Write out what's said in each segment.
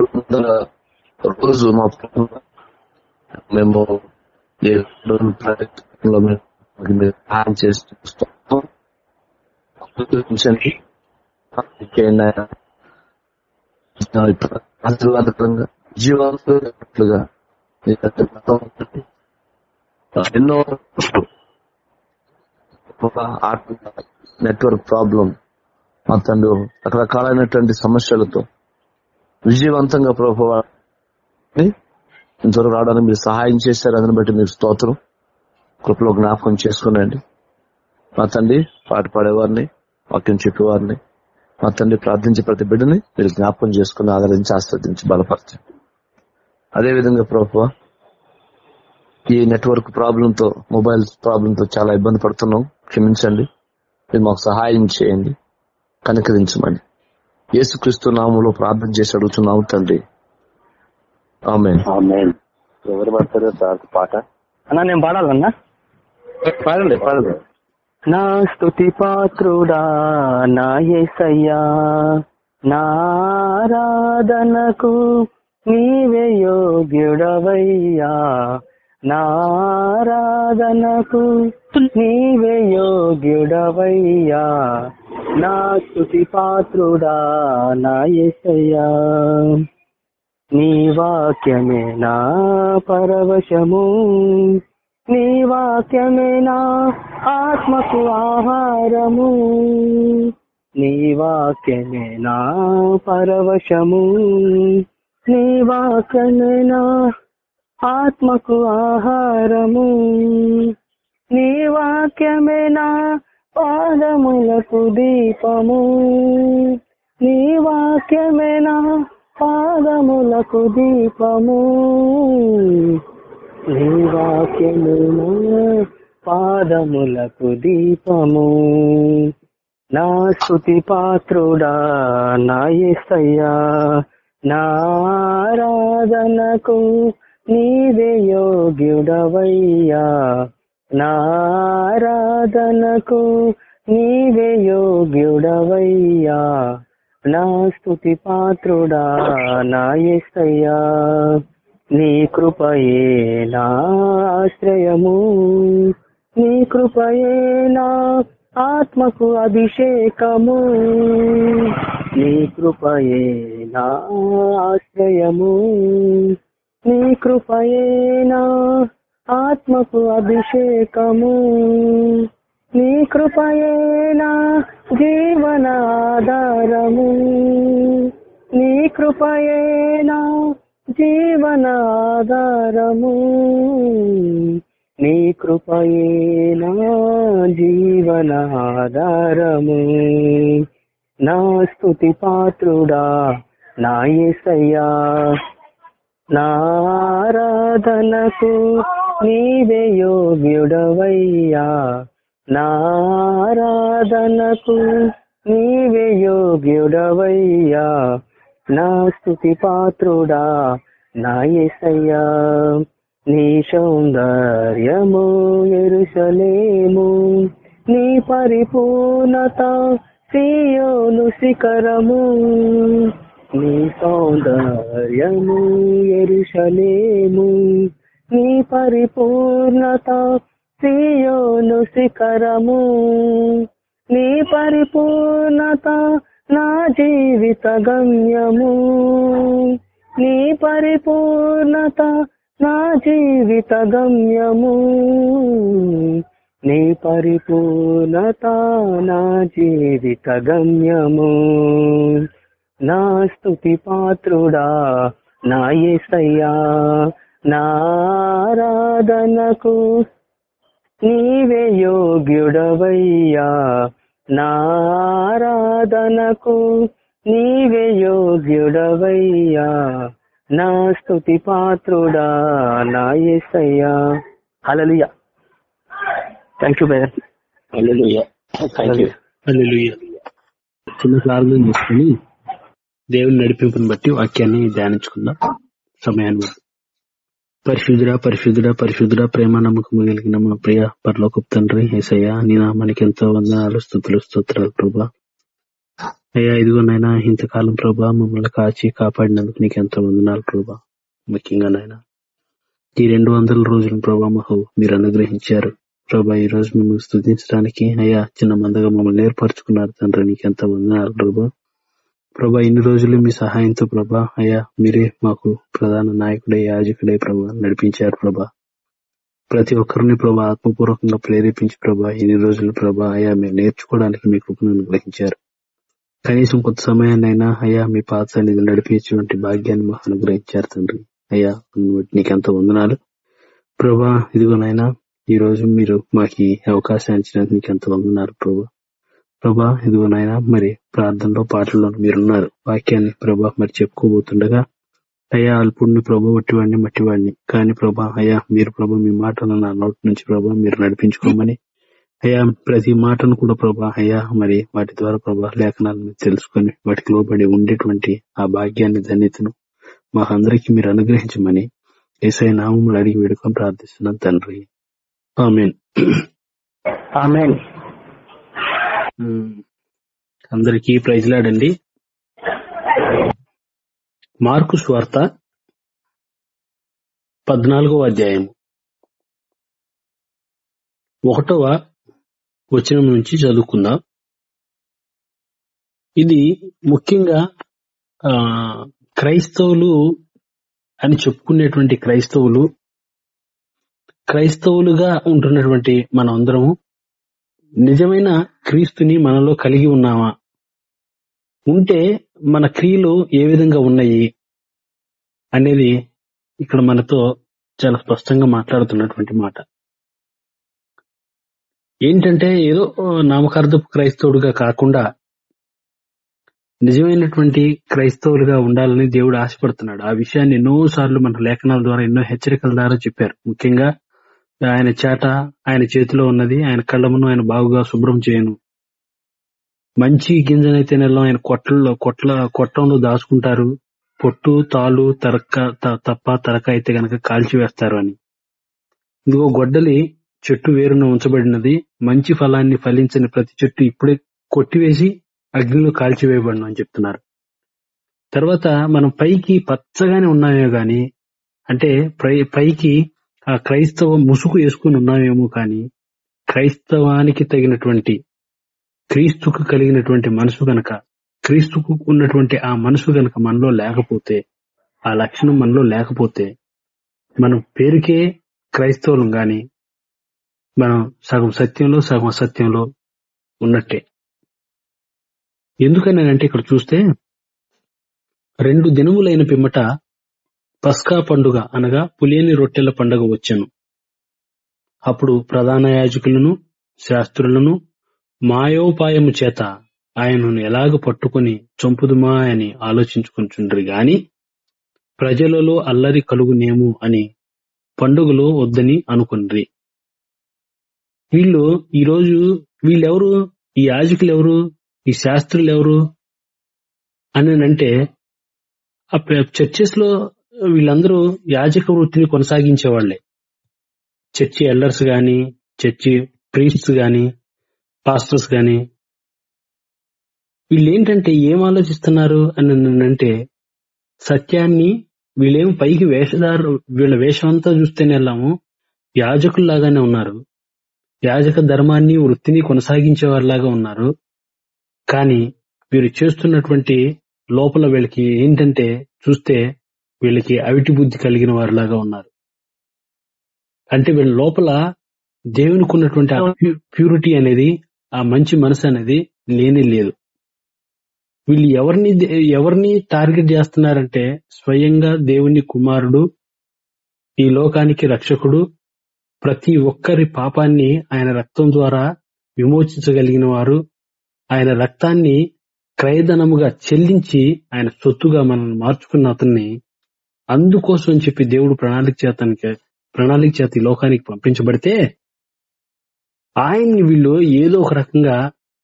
రోజు మా మేము సహాయం చేసి ఆశీర్వాదకరంగా జీవాలుగా ఎన్నో నెట్వర్క్ ప్రాబ్లం మా తండ్రి రకరకాలైనటువంటి సమస్యలతో విజయవంతంగా ప్రభావ ఇంతవరకు రావడానికి మీరు సహాయం చేశారు. అందుని బట్టి మీరు స్తోత్రం. కృపలో జ్ఞాపకం చేసుకునండి. మా తండ్రి పాట పాడేవారిని వాక్యం చెప్పేవారిని మా తండ్రి ప్రార్థించే ప్రతి బిడ్డని మీరు జ్ఞాపకం చేసుకుని ఆదరించి ఆస్వాదించి బలపరచండి. అదేవిధంగా ప్రభు ఈ నెట్వర్క్ ప్రాబ్లంతో మొబైల్ ప్రాబ్లంతో చాలా ఇబ్బంది పడుతున్నాం. క్షమించండి. మీరు మాకు సహాయం చేయండి. కనుకరించమని. యేసుక్రీస్తు నామంలో ప్రార్థన చేసి అడుగుతున్నాము తండ్రి. ఎవరు పడతారు? సార్ పాట. అన్నా నేను పాడాలన్నా? పాడండి పాడండి. నా స్థుతి పాత్రుడా నా ఏసయ్యా నారాధనకు నీవే యోగ్యుడవయ్యా నారాధనకు నీవే యోగ్యుడవయ్యా. నా స్థుతి పాత్రుడా నా ఏసయ్యా. నీ వాక్యమే నా పరవశము. నీ వాక్యమే నా ఆత్మకు ఆహారము. నీ వాక్యమే నా పరవశము. నీ వాక్యమే నా ఆత్మకు ఆహారము. నీ వాక్యమే నా పాదములకు దీపము. నీ వాక్యమేనా? పాదములకు దీపము. నీ వాక్యము పాదములకు దీపము. నా స్థుతి పాత్రుడా నా ఎస్తయ్యా నారాధనకు నీవే యోగ్యుడవయ్యా. నారాధనకు నీవే యోగ్యుడవయ్యా. నా స్థుతి పాత్రుడా నా ఎస్తయ్యా. నీ కృపయే నా ఆశ్రయము. నీ కృపయే నా ఆత్మకు అభిషేకము. నీ కృపయే నా ఆశ్రయము. నీ కృపయే నా ఆత్మకు అభిషేకము. నీ కృపయేనా జీవనాధారము. నీ కృపయేనా జీవనాధారము. నీ కృపయేనా జీవనాధారము. నా స్థుతి పాత్రుడా నా ఏసయ్యా. నారాధనకు నీవే యోగ్యుడవయ్యా. నారాధనకు నీవే యోగ్యుడవయ్యా. నా స్థుతి పాత్రుడా నా ఎసయ్యా నీ సౌందర్యము ఎరుసలేము. నీ పరిపూర్ణత సీయోను శిఖరము. నీ సౌందర్యము ఎరుసలేము. నీ పరిపూర్ణత సియోను శిఖరము. నీ పరిపూర్ణత నా జీవిత గమ్యము. నీ పరిపూర్ణత నా జీవిత గమ్యము. నీ పరిపూర్ణత నా జీవిత గమ్యము. నా స్థుతి పాత్రుడా నా ఏసయ్యా. నారాధనకు నీవే యోగ్యుడవయ్యా. నారాధనకు నీవే యోగ్యుడవయ్యా. నా స్థుతి పాత్రుడా నా ఎసయ్యా హలలుయా థ్యాంక్ యూ బ్రదర్ చిన్న ప్రార్థన చేసుకుని దేవుని నడిపింపుని బట్టి వాక్యాన్ని ధ్యానించుకుందాం. సమయాన్ని పరిశుద్ధుడ పరిశుద్ధుడ పరిశుద్ధుడ ప్రేమ నమ్మకం కలిగిన మా ప్రియ పరలోక తండ్రి ఏసయ్య నీ నామానికి ఎంతో వందనాలు స్థుతులు స్తోత్రాలు ప్రభా. అయ్యా ఇదిగో ఇంతకాలం ప్రభా మమ్మల్ని కాచి కాపాడినందుకు నీకు ఎంతో వందనాలు ప్రభా. ముఖ్యంగా నాయన ఈ రెండు వందల రోజుల ప్రభా మాకు మీరు అనుగ్రహించారు. ప్రభా ఈ రోజు మిమ్మల్ని స్థుతించడానికి అయ్యా చిన్న మందగా మమ్మల్ని ఏర్పరచుకున్నారు తండ్రి నీకు ఎంతో వందనాలు ప్రభా. ప్రభా ఇన్ని రోజులు మీ సహాయంతో ప్రభా అయ్యా మీరే మాకు ప్రధాన నాయకుడే యాజకుడే ప్రభా నడిపించారు ప్రభా. ప్రతి ఒక్కరిని ప్రభా ఆత్మపూర్వకంగా ప్రేరేపించి ప్రభా ఇన్ని రోజులు ప్రభా అయ్యా మేము నేర్చుకోవడానికి మీ కృపను అనుగ్రహించారు. కనీసం కొంత సమయాన్నైనా అయ్యా మీ పాత సన్నిధి నడిపించేటువంటి భాగ్యాన్ని మాకు అనుగ్రహించారు తండ్రి. అయ్యా నీకు ఎంతో వందనాలు. ప్రభా ఇదిగోనైనా ఈ రోజు మీరు మాకు ఈ అవకాశాన్ని ఇచ్చినందుకు నీకు ఎంత వందనాలు ప్రభా. ప్రభా ఇదిగోనైనా మరి ప్రార్థనలో పాటల్లో మీరున్నారు. వాక్యాన్ని ప్రభా మరి చెప్పుకోబోతుండగా అయ్యా అల్పుడిని ప్రభా వట్టివాడిని మట్టివాడిని. కానీ ప్రభా అయ్యా మీరు ప్రభా మీ మాటలను నా నోటి నుంచి ప్రభా మీరు నడిపించుకోమని. అయ్యా ప్రతి మాటను కూడా ప్రభా అయ్యా మరి వాటి ద్వారా ప్రభా లేఖనాలను తెలుసుకొని వాటికి లోబడి ఉండేటువంటి ఆ భాగ్యాన్ని ధన్యతను మాకందరికీ మీరు అనుగ్రహించమని ఏసై నామములు అడిగి వేడుకొని ప్రార్థిస్తున్నాను తండ్రి. ఆమెన్. ఆమెన్. అందరికీ ప్రైజ్లాడండి మార్కు స్వార్త పద్నాలుగో అధ్యాయం. ఒకటవ వచనం నుంచి చదువుకుందాం. ఇది ముఖ్యంగా ఆ క్రైస్తవులు అని చెప్పుకునేటువంటి క్రైస్తవులు క్రైస్తవులుగా ఉంటున్నటువంటి మనం అందరము నిజమైన క్రీస్తుని మనలో కలిగి ఉన్నామా? ఉంటే మన క్రియలు ఏ విధంగా ఉన్నాయి అనేది ఇక్కడ మనతో చాలా స్పష్టంగా మాట్లాడుతున్నటువంటి మాట. ఏంటంటే ఏదో నామకార్థపు క్రైస్తవుడుగా కాకుండా నిజమైనటువంటి క్రైస్తవులుగా ఉండాలని దేవుడు ఆశపడుతున్నాడు. ఆ విషయాన్ని ఎన్నో సార్లు మన లేఖనాల ద్వారా ఎన్నో హెచ్చరికల ద్వారా చెప్పారు. ముఖ్యంగా ఆయన చేట ఆయన చేతిలో ఉన్నది ఆయన కళ్ళమును ఆయన బాగుగా శుభ్రం చేయను. మంచి గింజనైతే నెలలో ఆయన కొట్లలో కొట్ల కొట్టంలో దాచుకుంటారు. పొట్టు తాలు తరక తప్ప తరక అయితే గనక కాల్చివేస్తారు అని. ఇదిగో గొడ్డలి చెట్టు వేరున ఉంచబడినది. మంచి ఫలాన్ని ఫలించని ప్రతి చెట్టు ఇప్పుడే కొట్టివేసి అగ్నిలో కాల్చివేయబడిన అని చెప్తున్నారు. తర్వాత మనం పైకి పచ్చగానే ఉన్నామే గాని అంటే పైకి ఆ క్రైస్తవ ముసుగు వేసుకుని ఉన్నామేమో కానీ క్రైస్తవానికి తగినటువంటి క్రీస్తుకు కలిగినటువంటి మనసు గనక క్రీస్తుకు ఉన్నటువంటి ఆ మనసు గనక మనలో లేకపోతే ఆ లక్షణం మనలో లేకపోతే మనం పేరుకే క్రైస్తవులం గాని మనం సగం సత్యంలో సగం అసత్యంలో ఉన్నట్టే. ఎందుకని అంటే ఇక్కడ చూస్తే రెండు దినములైన పిమ్మట పస్కా పండుగ అనగా పులియని రొట్టెల పండుగ వచ్చాను. అప్పుడు ప్రధాన యాజకులను శాస్త్రులను మాయోపాయము చేత ఆయనను ఎలాగ పట్టుకుని చంపుదుమా అని ఆలోచించుకుంటుండ్రి గాని ప్రజలలో అల్లరి కలుగునేమో అని పండుగలో వద్దని అనుకుండ్రి. వీళ్ళు ఈరోజు వీళ్ళెవరు? ఈ యాజకులు ఎవరు ఈ శాస్త్రులు ఎవరు అని అంటే చర్చెస్లో వీళ్ళందరూ యాజక వృత్తిని కొనసాగించేవాళ్ళే. చర్చి ఎల్డర్స్ గాని చర్చి ప్రీస్ట్స్ గాని పాస్టర్స్ గాని. వీళ్ళు ఏంటంటే ఏం ఆలోచిస్తున్నారు అని అంటే సత్యాన్ని వీళ్ళేం పైకి వేషధారు వీళ్ళ వేషం అంతా చూస్తేనే వెళ్ళాము యాజకుల్లాగానే ఉన్నారు. యాజక ధర్మాన్ని వృత్తిని కొనసాగించే వారిలాగా ఉన్నారు. కానీ వీరు చేస్తున్నటువంటి లోపల వీళ్ళకి ఏంటంటే చూస్తే వీళ్ళకి అవిటి బుద్ధి కలిగిన వారిలాగా ఉన్నారు. అంటే వీళ్ళ లోపల దేవునికి ఉన్నటువంటి ప్యూరిటీ అనేది ఆ మంచి మనసు అనేది లేనే లేదు. వీళ్ళు ఎవరిని ఎవరిని టార్గెట్ చేస్తున్నారంటే స్వయంగా దేవుని కుమారుడు ఈ లోకానికి రక్షకుడు ప్రతి ఒక్కరి పాపాన్ని ఆయన రక్తం ద్వారా విమోచించగలిగిన వారు ఆయన రక్తాన్ని క్రయధనముగా చెల్లించి ఆయన సొత్తుగా మనం మార్చుకున్న అతన్ని అందుకోసం అని చెప్పి దేవుడు ప్రణాళిక చేతానికి ప్రణాళిక చేత ఈ లోకానికి పంపించబడితే ఆయన్ని వీళ్ళు ఏదో ఒక రకంగా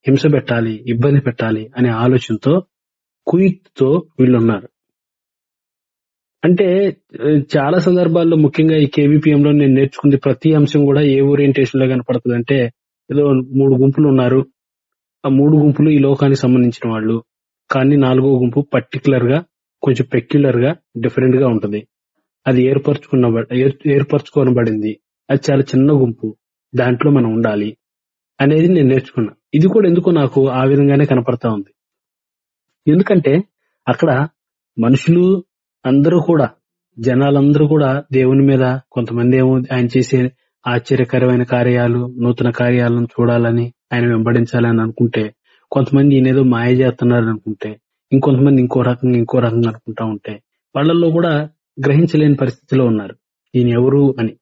హింస పెట్టాలి ఇబ్బంది పెట్టాలి అనే ఆలోచనతో కుయుక్తితో వీళ్ళు ఉన్నారు అంటే చాలా సందర్భాల్లో ముఖ్యంగా ఈ కేవీపీఎంలో నేను నేర్చుకుంది ప్రతి అంశం కూడా ఏ ఓరియంటేషన్లో కనపడుతుంది అంటే ఏదో మూడు గుంపులు ఉన్నారు. ఆ మూడు గుంపులు ఈ లోకానికి సంబంధించిన వాళ్ళు. కానీ నాలుగో గుంపు పర్టికులర్గా కొంచెం పెక్యులర్గా డిఫరెంట్గా ఉంటుంది. అది ఏర్పరచుకున్న ఏర్- ఏర్పరచుకోనబడింది. అది చాలా చిన్న గుంపు. దాంట్లో మనం ఉండాలి అనేది నేను నేర్చుకున్నా. ఇది కూడా ఎందుకో నాకు ఆ విధంగానే కనపడతా ఉంది. ఎందుకంటే అక్కడ మనుషులు అందరూ కూడా జనాలందరూ కూడా దేవుని మీద కొంతమంది ఏమో ఆయన చేసే ఆశ్చర్యకరమైన కార్యాలు నూతన కార్యాలను చూడాలని ఆయన వెంబడించాలని అనుకుంటే కొంతమంది ఈయనేదో మాయ చేస్తున్నారు అనుకుంటే ఇంకొంతమంది ఇంకో రకంగా ఇంకో రకంగా అనుకుంటా ఉంటే వాళ్ళల్లో కూడా గ్రహించలేని పరిస్థితిలో ఉన్నారు. ఈయన ఎవరు అని.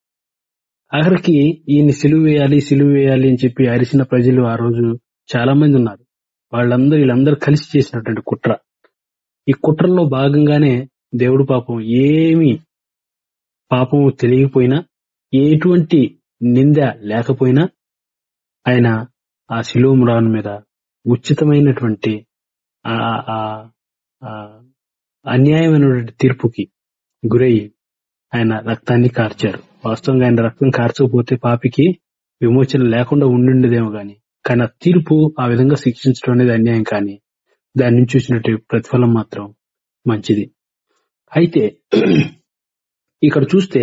ఆఖరికి ఈయన్ని సిలువ వేయాలి సిలువ వేయాలి అని చెప్పి అరిసిన ప్రజలు ఆ రోజు చాలా మంది ఉన్నారు. వాళ్ళందరూ వీళ్ళందరూ కలిసి చేసినటువంటి కుట్ర. ఈ కుట్రలో భాగంగానే దేవుడు పాపం ఏమి పాపం తెలియకపోయినా ఎటువంటి నింద లేకపోయినా ఆయన ఆ శిలువ మ్రాను మీద ఉచితమైనటువంటి ఆ ఆ- ఆ తీర్పుకి గురయ్యి ఆయన రక్తాన్ని కార్చారు. వాస్తవంగా ఆయన రక్తం కార్చకపోతే పాపికి విమోచన లేకుండా ఉండిండేదేమో గాని కానీ ఆ తీర్పు ఆ విధంగా శిక్షించడం అనేది అన్యాయం కానీ దాని నుంచి వచ్చినట్టు ప్రతిఫలం మాత్రం మంచిది. అయితే ఇక్కడ చూస్తే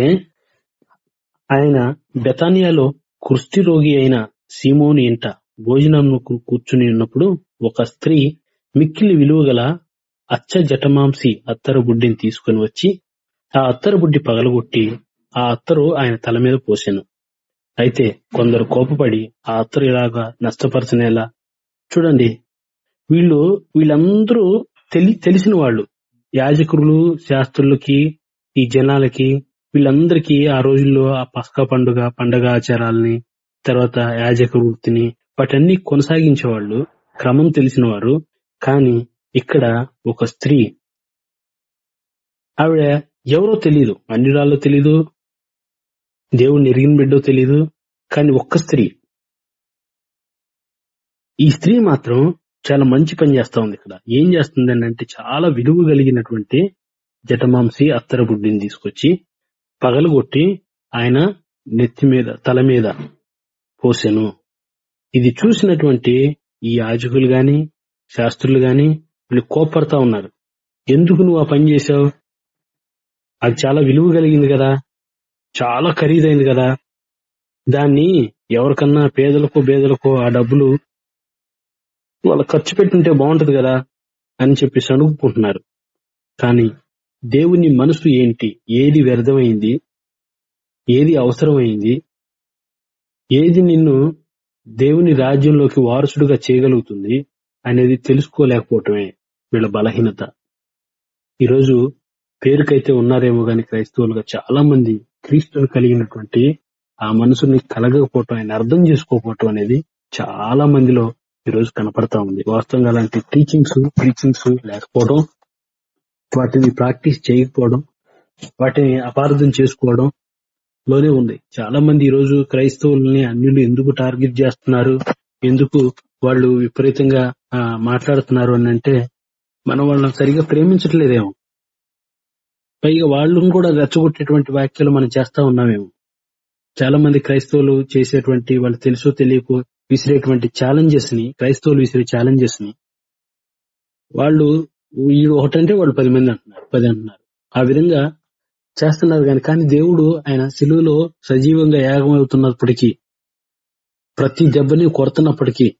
ఆయన బెతానియాలో కుష్టి రోగి అయిన సీమోని ఇంట భోజనం కూర్చుని ఉన్నప్పుడు ఒక స్త్రీ మిక్కిలి విలువగల అచ్చ జటమాంసి అత్తరుబుడ్డిని తీసుకుని వచ్చి ఆ అత్తరుబుడ్డి పగలగొట్టి ఆ అత్తరు ఆయన తల మీద పోసెను. అయితే కొందరు కోపపడి ఆ అత్తరు ఇలాగా నష్టపరచనేలా చూడండి వీళ్ళు వీళ్ళందరూ తెలి తెలిసిన వాళ్ళు. యాజకులు శాస్త్రులకి ఈ జనాలకి వీళ్ళందరికీ ఆ రోజుల్లో ఆ పస్కా పండుగ పండగ ఆచారాలని తర్వాత యాజక వృత్తిని వాటన్ని కొనసాగించేవాళ్ళు. క్రమం తెలిసిన వారు కానీ ఇక్కడ ఒక స్త్రీ. ఆవిడ ఎవరో తెలియదు అన్యురాల్లో తెలీదు దేవుడిని ఎరిగిన బిడ్డో తెలీదు కానీ ఒక్క స్త్రీ. ఈ స్త్రీ మాత్రం చాలా మంచి పని చేస్తా ఉంది ఇక్కడ. ఏం చేస్తుంది అంటే చాలా విలువ కలిగినటువంటి జటమాంసి అత్తర బుడ్డిని తీసుకొచ్చి పగలగొట్టి ఆయన నెత్తి మీద తల మీద పోసెను. ఇది చూసినటువంటి ఈ యాజకులు గాని శాస్త్రులు గాని వీళ్ళు కోపడతా ఉన్నారు. ఎందుకు నువ్వు ఆ పని చేశావు? అది చాలా విలువ కలిగింది కదా. చాలా ఖరీదైంది కదా. దాన్ని ఎవరికన్నా పేదలకో బేదలకో ఆ డబ్బులు వాళ్ళ ఖర్చు పెట్టుంటే బాగుంటది కదా అని చెప్పి సణుగుకుంటున్నారు కానీ దేవుని మనసు ఏంటి? ఏది వ్యర్థమైంది? ఏది అవసరమైంది? ఏది నిన్ను దేవుని రాజ్యంలోకి వారసుడుగా చేయగలుగుతుంది? అనేది తెలుసుకోలేకపోవటమే వీళ్ళ బలహీనత. ఈరోజు పేరుకైతే ఉన్నారేమో గాని క్రైస్తవులుగా చాలా మంది క్రీస్తులు కలిగినటువంటి ఆ మనసుని కలగకపోవటం ఆయన అర్థం చేసుకోకపోవటం అనేది చాలా మందిలో ఈ రోజు కనపడతా ఉంది. వాస్తవంగా అలాంటి టీచింగ్స్ టీచింగ్స్ లేకపోవడం వాటిని ప్రాక్టీస్ చేయకపోవడం వాటిని అపార్థం చేసుకోవడం లోనే ఉంది. చాలా మంది ఈ రోజు క్రైస్తవుల్ని అన్యులు ఎందుకు టార్గెట్ చేస్తున్నారు? ఎందుకు వాళ్ళు విపరీతంగా మాట్లాడుతున్నారు అని అంటే మనం వాళ్ళని సరిగా ప్రేమించట్లేదేమో. పైగా వాళ్ళను కూడా రెచ్చగొట్టేటువంటి వ్యాఖ్యలు మనం చేస్తా ఉన్నామేమో. చాలా మంది క్రైస్తవులు చేసేటువంటి వాళ్ళు తెలుసో తెలియకు విసిరేటువంటి ఛాలెంజెస్ని క్రైస్తవులు విసిరే ఛాలెంజెస్ని వాళ్ళు వీడు ఒకటంటే వాళ్ళు పది మంది అంటున్నారు పది అంటున్నారు. ఆ విధంగా చేస్తున్నారు కానీ కానీ దేవుడు ఆయన సిలువలో సజీవంగా యాగం అవుతున్నప్పటికీ ప్రతి దెబ్బని కొడుతున్నప్పటికీ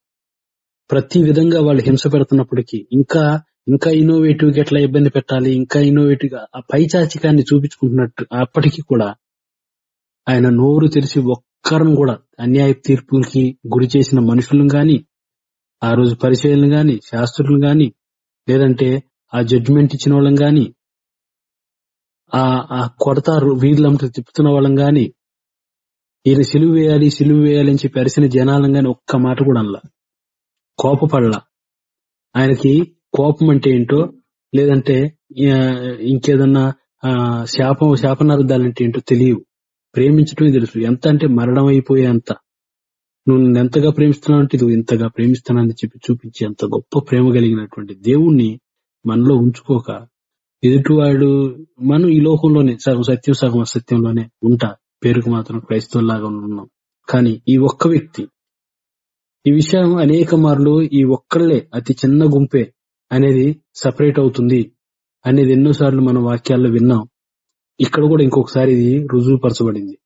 ప్రతి విధంగా వాళ్ళు హింస పెడుతున్నప్పటికీ ఇంకా ఇంకా ఇన్నోవేటివ్గా ఎట్లా ఇబ్బంది పెట్టాలి ఇంకా ఇన్నోవేటివ్గా ఆ పైచాచికాన్ని చూపించుకుంటున్నట్టు అప్పటికి కూడా ఆయన నోరు తెరిచి ఒక్కరం కూడా అన్యాయ తీర్పులకి గురి చేసిన మనుషులను గాని ఆ రోజు పరిచయలను గాని శాస్త్రులను గాని లేదంటే ఆ జడ్జిమెంట్ ఇచ్చిన వాళ్ళం గాని ఆ ఆ కొడత వీధులంతా తిప్పుతున్న వాళ్ళం గాని ఈయన సిలువ వేయాలి సిలువ వేయాలి అని చెప్పి అరిసిన జనాలను గాని ఒక్క మాట కూడా అనలా. కోపపడల. ఆయనకి కోపం అంటే ఏంటో లేదంటే ఇంకేదన్నా ఆ, శాపం శాపనార్థాలంటే ఏంటో తెలియవు. ప్రేమించటమే తెలుసు. ఎంత అంటే మరణం అయిపోయే అంత నువ్వు ఎంతగా ప్రేమిస్తున్నావు అంటే నువ్వు ఇంతగా ప్రేమిస్తున్నానని చెప్పి చూపించి అంత గొప్ప ప్రేమ కలిగినటువంటి దేవుణ్ణి మనలో ఉంచుకోక ఎదుటివాడు మనం ఈ లోకంలోనే సగం సత్యం సగం అసత్యంలోనే ఉంటా. పేరుకు మాత్రం క్రైస్తవులాగా ఉన్నాం. కానీ ఈ ఒక్క వ్యక్తి ఈ విషయం అనేక మార్లు ఈ ఒక్కళ్ళే అతి చిన్న గుంపే అనేది సపరేట్ అవుతుంది అనేది ఎన్నోసార్లు మన వాక్యాల్లో విన్నాం. ఇక్కడ కూడా ఇంకొకసారి ఇది రుజువుపరచబడింది.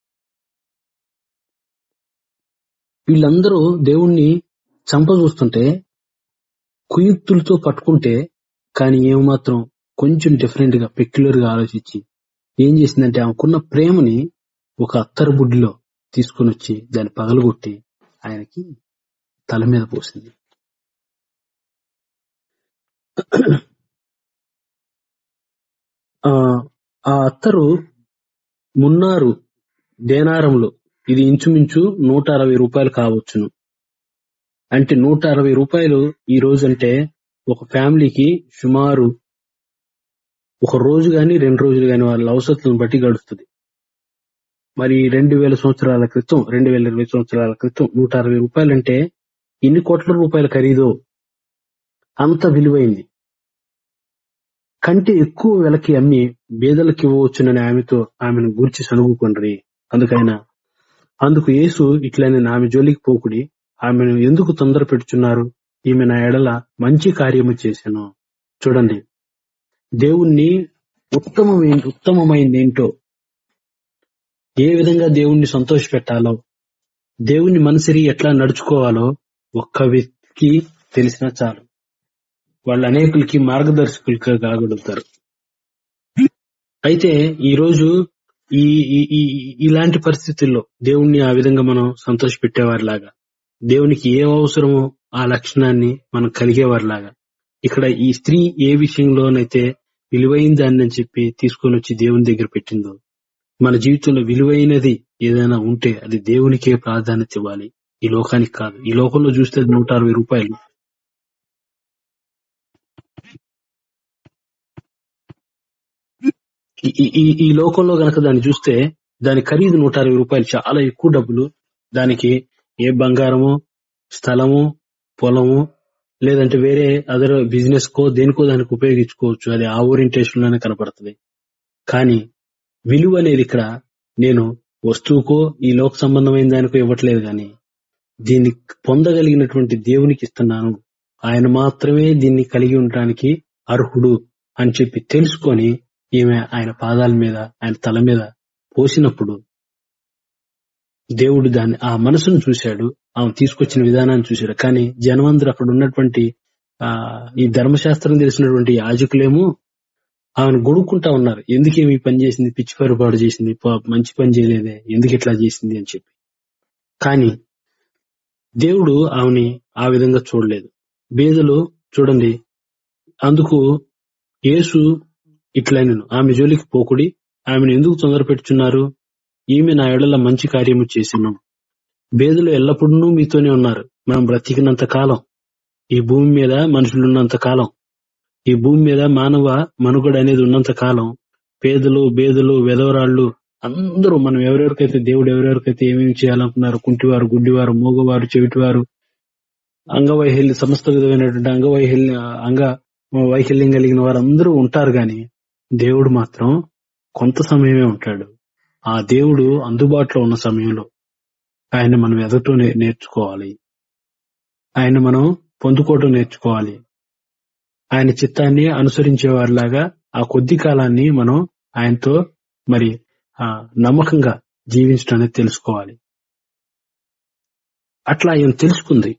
వీళ్ళందరూ దేవుణ్ణి చంప చూస్తుంటే కుయుక్తులతో పట్టుకుంటే కానీ ఏమాత్రం కొంచెం డిఫరెంట్గా పెక్యులర్గా ఆలోచించి ఏం చేసిందంటే ఆమెకున్న ప్రేమని ఒక అత్తరు బుడ్డిలో తీసుకుని వచ్చి దాన్ని పగలగొట్టి ఆయనకి తల మీద పోసింది. ఆ ఆ అత్తరు మున్నారు దేనారంలో ఇది ఇంచుమించు నూట అరవై రూపాయలు కావచ్చును. అంటే నూట అరవై రూపాయలు ఈ రోజు అంటే ఒక ఫ్యామిలీకి సుమారు ఒక రోజు గాని రెండు రోజులు గాని వాళ్ళ అవసరాలను బట్టి గడుస్తుంది. మరి రెండు వేల సంవత్సరాల క్రితం రెండు వేల ఇరవై సంవత్సరాల క్రితం నూట అరవై రూపాయలు అంటే ఎన్ని కోట్ల రూపాయల ఖరీదు అంత విలువైంది. కంటే ఎక్కువ వెలకి అమ్మి బేదలకు ఇవ్వవచ్చునని ఆమెతో ఆమెను గురించి సనుగుకొండ్రి అందుకైనా అందుకు యేసు ఇట్లనే ఆమె జోలికి పోకుడి ఆమెను ఎందుకు తొందర పెట్టుచున్నారు ఈమె నా ఎడల మంచి కార్యము చేశాను. చూడండి. దేవుణ్ణి ఉత్తమమైన ఉత్తమమైందేంటో? ఏ విధంగా దేవుణ్ణి సంతోష పెట్టాలో దేవుణ్ణి మనసిరి ఎట్లా నడుచుకోవాలో? ఒక్క వ్యక్తికి తెలిసినా చాలు. వాళ్ళు అనేకులకి మార్గదర్శకులుగా కాగలుగుతారు. అయితే ఈ రోజు ఈ ఈ- ఇలాంటి పరిస్థితుల్లో దేవుణ్ణి ఆ విధంగా మనం సంతోష పెట్టేవారిలాగా దేవునికి ఏ అవసరమో ఆ లక్షణాన్ని మనం కలిగేవారిలాగా ఇక్కడ ఈ స్త్రీ ఏ విషయంలోనైతే విలువైన దాన్ని అని చెప్పి తీసుకొని వచ్చి దేవుని దగ్గర పెట్టిందో మన జీవితంలో విలువైనది ఏదైనా ఉంటే అది దేవునికే ప్రాధాన్యత ఇవ్వాలి. ఈ లోకానికి కాదు. ఈ లోకంలో చూస్తే నూట అరవై రూపాయలు. ఈ- ఈ- ఈ- లోకంలో గనక దాన్ని చూస్తే దాని ఖరీదు నూట అరవై రూపాయలు. చాలా ఎక్కువ డబ్బులు. దానికి ఏ బంగారము స్థలము పొలము లేదంటే వేరే అదర్ బిజినెస్ కో దేనికో దానికి ఉపయోగించుకోవచ్చు. అది ఆ ఓరియంటేషన్లోనే కనపడుతుంది. కానీ విలువ అనేది ఇక్కడ నేను వస్తువుకో ఈ లోక సంబంధమైన దానికో ఇవ్వట్లేదు కానీ దీన్ని పొందగలిగినటువంటి దేవునికి ఇస్తున్నాను. ఆయన మాత్రమే దీన్ని కలిగి ఉండడానికి అర్హుడు అని చెప్పి తెలుసుకొని ఈమె ఆయన పాదాల మీద ఆయన తల మీద పోసినప్పుడు దేవుడు దాన్ని ఆ మనసును చూశాడు ఆమె తీసుకొచ్చిన విధానాన్ని చూశాడు. కానీ జనమందరూ అక్కడ ఉన్నటువంటి ఆ ఈ ధర్మశాస్త్రం తెలిసినటువంటి యాజకులేమో ఆమెను గొడుక్కుంటా ఉన్నారు. ఎందుకేమి ఈ పని చేసింది? పిచ్చి పొరపాటు చేసింది? పా- మంచి పని చేయలేదే. ఎందుకు ఇట్లా చేసింది? అని చెప్పి. కానీ దేవుడు ఆమెని ఆ విధంగా చూడలేదు. బీదలు చూడండి అందుకు యేసు ఇట్లా ఆమె జోలికి పోకుడి ఆమెను ఎందుకు తొందర పెట్టుచున్నారు ఈమె నా ఎడల మంచి కార్యము చేసిను. బేదలు ఎల్లప్పుడూ మీతోనే ఉన్నారు. మనం బ్రతికినంత కాలం ఈ భూమి మీద మనుషులు ఉన్నంత కాలం ఈ భూమి మీద మానవ మనుగడ అనేది ఉన్నంత కాలం పేదలు బేదలు వెదవరాళ్ళు అందరూ మనం ఎవరెవరికైతే దేవుడు ఎవరెవరికైతే ఏమేమి చేయాలనుకున్నారు కుంటివారు గుడ్డివారు మూగవారు చెవిటివారు అంగవైకల్యం సమస్త విధమైనటువంటి అంగవైహల్య అంగ వైకల్యం కలిగిన వారు అందరూ ఉంటారు గాని దేవుడు మాత్రం కొంత సమయమే ఉంటాడు. ఆ దేవుడు అందుబాటులో ఉన్న సమయంలో ఆయన మనం ఎదటం నేర్చుకోవాలి. ఆయన మనం పొందుకోవటం నేర్చుకోవాలి. ఆయన చిత్తాన్ని అనుసరించే వారిలాగా ఆ కొద్ది కాలాన్ని మనం ఆయనతో మరి నమ్మకంగా జీవించడం అనేది తెలుసుకోవాలి. అట్లా ఆయన తెలుసుకుంది.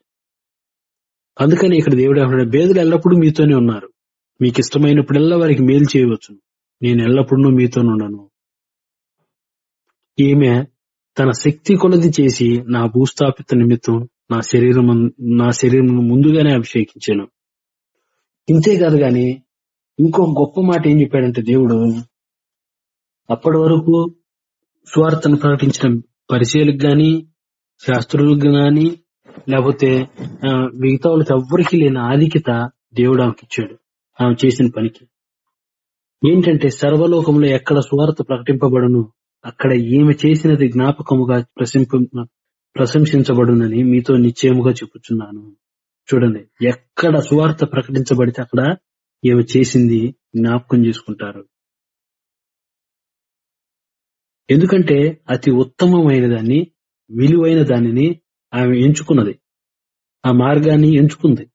అందుకని ఇక్కడ దేవుడు ఏమంటాడు బేదలు ఎల్లప్పుడూ మీతోనే ఉన్నారు. మీకు ఇష్టమైనప్పుడల్లా వారికి మేలు చేయవచ్చు. నేను ఎల్లప్పుడూ మీతోనున్నాను ఈమె తన శక్తి కొలది చేసి నా భూస్థాపిత నిమిత్తం నా శరీరం నా శరీరం ముందుగానే అభిషేకించాను. ఇంతేకాదు గాని ఇంకో గొప్ప మాట ఏం చెప్పాడంటే దేవుడు అప్పటి వరకు స్వార్థను ప్రకటించిన పరిచయలకు గాని శాస్త్రులకు గాని లేకపోతే మిగతా వాళ్ళకి ఎవ్వరికి లేని ఆధిక్యత దేవుడు ఆమెకి ఇచ్చాడు ఆమె చేసిన పనికి. ఏంటంటే సర్వలోకంలో ఎక్కడ సువార్త ప్రకటింపబడును అక్కడ ఈమె చేసినది జ్ఞాపకముగా ప్రశంప ప్రశంసించబడునని మీతో నిశ్చయముగా చెప్పుచున్నాను. చూడండి ఎక్కడ సువార్త ప్రకటించబడితే అక్కడ ఈమె చేసింది జ్ఞాపకం చేసుకుంటారు. ఎందుకంటే అతి ఉత్తమమైన దాన్ని విలువైన దానిని ఆమె ఎంచుకున్నది. ఆ మార్గాన్ని ఎంచుకుంది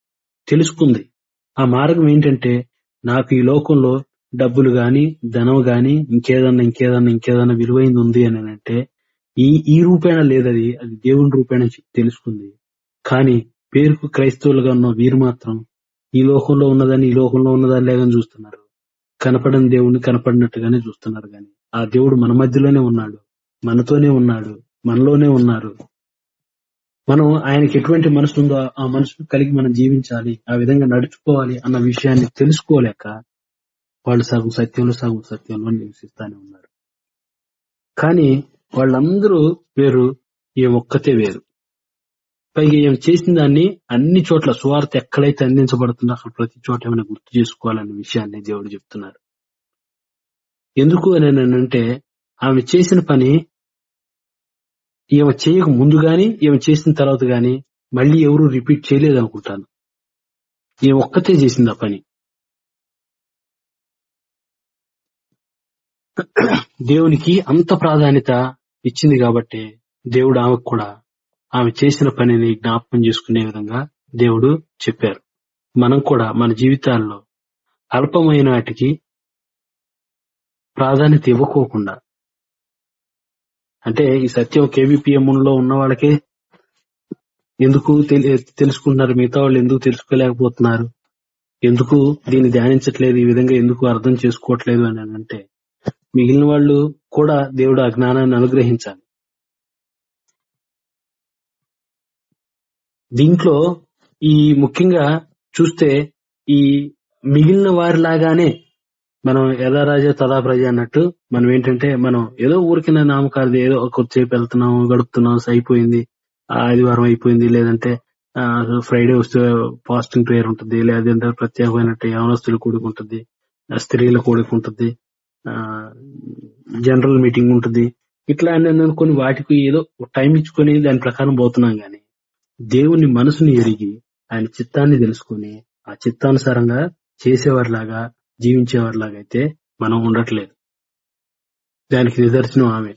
తెలుసుకుంది. ఆ మార్గం ఏంటంటే నాకు ఈ లోకంలో డబ్బులు గాని ధనం గాని ఇంకేదన్నా ఇంకేదన్నా ఇంకేదన్నా విలువైంది ఉంది అని అంటే ఈ ఈ రూపేణ లేదది అది దేవుని రూపేణ తెలుసుకుంది. కానీ పేరుకు క్రైస్తవులుగా ఉన్న వీరు మాత్రం ఈ లోకంలో ఉన్నదని ఈ లోకంలో ఉన్నదాన్ని లేదని చూస్తున్నారు. కనపడని దేవుణ్ణి కనపడినట్టుగానే చూస్తున్నారు గాని. ఆ దేవుడు మన మధ్యలోనే ఉన్నాడు మనతోనే ఉన్నాడు మనలోనే ఉన్నారు. మనం ఆయనకి ఎటువంటి మనసు ఉందో ఆ మనసును కలిగి మనం జీవించాలి ఆ విధంగా నడుచుకోవాలి అన్న విషయాన్ని తెలుసుకోలేక వాళ్ళు సగం సత్యంలో సగం సత్యంలో నివసిస్తానే ఉన్నారు. కానీ వాళ్ళందరూ వేరు ఈ ఒక్కతే వేరు. పైగా ఏమి చేసిన దాన్ని అన్ని చోట్ల సువార్త ఎక్కడైతే అందించబడుతుందో అక్కడ ప్రతి చోట ఏమైనా గుర్తు చేసుకోవాలనే విషయాన్ని దేవుడు చెప్తున్నారు. ఎందుకు అని అంటే ఆమె చేసిన పని ఈమె చేయక ముందు గాని ఈమె చేసిన తర్వాత గాని మళ్ళీ ఎవరు రిపీట్ చేయలేదు అనుకుంటాను ఈమె ఒక్కతే చేసింది ఆ పని. దేవునికి అంత ప్రాధాన్యత ఇచ్చింది కాబట్టి దేవుడు ఆమెకు కూడా ఆమె చేసిన పనిని జ్ఞాపకం చేసుకునే విధంగా దేవుడు చెప్పారు. మనం కూడా మన జీవితాల్లో అల్పమైన వాటికి ప్రాధాన్యత ఇవ్వకోకుండా. అంటే ఈ సత్యం కేవీపీఎం లో ఉన్న వాళ్ళకే ఎందుకు తెలి- తెలుసుకుంటున్నారు? మిగతా వాళ్ళు ఎందుకు తెలుసుకోలేకపోతున్నారు? ఎందుకు దీన్ని ధ్యానించట్లేదు? ఈ విధంగా ఎందుకు అర్థం చేసుకోవట్లేదు అని అంటే మిగిలిన వాళ్ళు కూడా దేవుడు ఆ జ్ఞానాన్ని అనుగ్రహించాలి. దీంట్లో ఈ ముఖ్యంగా చూస్తే ఈ మిగిలిన వారిలాగానే మనం ఎలా రాజా తదా ప్రజ అన్నట్టు మనం ఏంటంటే మనం ఏదో ఊరికిన నామకాలది ఏదో కొద్దిసేపు వెళ్తున్నాం గడుపుతున్నాం అయిపోయింది ఆదివారం అయిపోయింది లేదంటే ఆ, ఫ్రైడే వస్తే ఫాస్టింగ్ ప్రేయర్ ఉంటుంది లేదంటే ప్రత్యేకమైన యవనస్తులు కూడుకుంటుంది స్త్రీల కూడిక ఆ, జనరల్ మీటింగ్ ఉంటుంది ఇట్లా అని అనుకుని వాటికి ఏదో టైం ఇచ్చుకొని దాని ప్రకారం పోతున్నాం గాని దేవుని మనసుని ఎరిగి ఆయన చిత్తాన్ని తెలుసుకుని ఆ చిత్తానుసారంగా చేసేవారిలాగా జీవించేవారిలాగైతే అయితే మనం ఉండట్లేదు. దానికి నిదర్శనం ఆమె.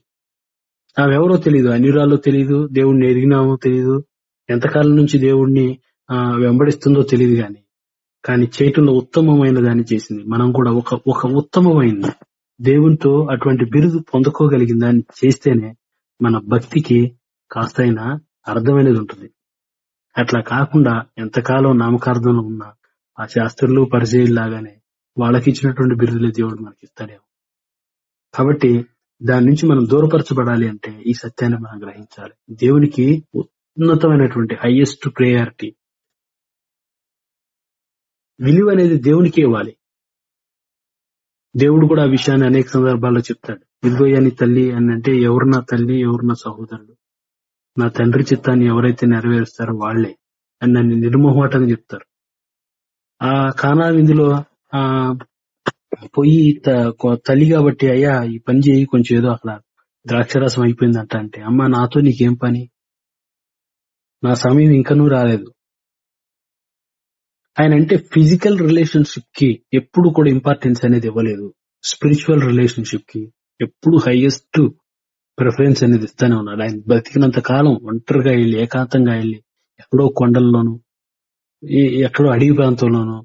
ఆమె ఎవరో తెలియదు అన్యురాలో తెలియదు దేవుణ్ణి ఎరిగినామో తెలియదు ఎంతకాలం నుంచి దేవుణ్ణి ఆ, వెంబడిస్తుందో తెలియదు గాని కానీ చేయటంలో ఉత్తమమైన దాన్ని చేసింది. మనం కూడా ఒక ఒక ఉత్తమమైన దేవునితో అటువంటి బిరుదు పొందుకోగలిగిన దాన్ని చేస్తేనే మన భక్తికి కాస్తైనా అర్థమైనది ఉంటుంది. అట్లా కాకుండా ఎంతకాలం నామకార్థంలో ఉన్న ఆ శాస్త్రులు పరిచయం లాగానే వాళ్ళకి ఇచ్చినటువంటి బిరుదులే దేవుడు మనకి ఇస్తాడేమో కాబట్టి దాని నుంచి మనం దూరపరచబడాలి అంటే ఈ సత్యాన్ని మనం గ్రహించాలి. దేవునికి ఉన్నతమైనటువంటి హైయెస్ట్ ప్రయారిటీ విలువ అనేది దేవునికి ఇవ్వాలి. దేవుడు కూడా ఆ విషయాన్ని అనేక సందర్భాల్లో చెప్తాడు. ఇదిగోయ్యా తల్లి అని అంటే ఎవరు నా తల్లి ఎవరు నా సహోదరుడు నా తండ్రి చిత్తాన్ని ఎవరైతే నెరవేరుస్తారో వాళ్ళే అని నన్ను నిర్మోహమాటని చెప్తారు. ఆ కానా విందులో ఆ పోయి తల్లి కాబట్టి అయ్యా ఈ పని చేయి కొంచెం ఏదో అక్కడ ద్రాక్షరసం అయిపోయిందంట అంటే అమ్మా నాతో నీకేం పని? నా సమయం ఇంకనూ రాలేదు. ఆయన అంటే ఫిజికల్ రిలేషన్షిప్కి ఎప్పుడు కూడా ఇంపార్టెన్స్ అనేది ఇవ్వలేదు. స్పిరిచువల్ రిలేషన్షిప్కి ఎప్పుడు హైయెస్ట్ ప్రిఫరెన్స్ అనేది ఇస్తానే ఉన్నాడు. ఆయన బతికినంత కాలం ఒంటరిగా వెళ్ళి ఏకాంతంగా వెళ్ళి ఎక్కడో కొండల్లోనూ ఎక్కడో అడవి ప్రాంతంలోనూ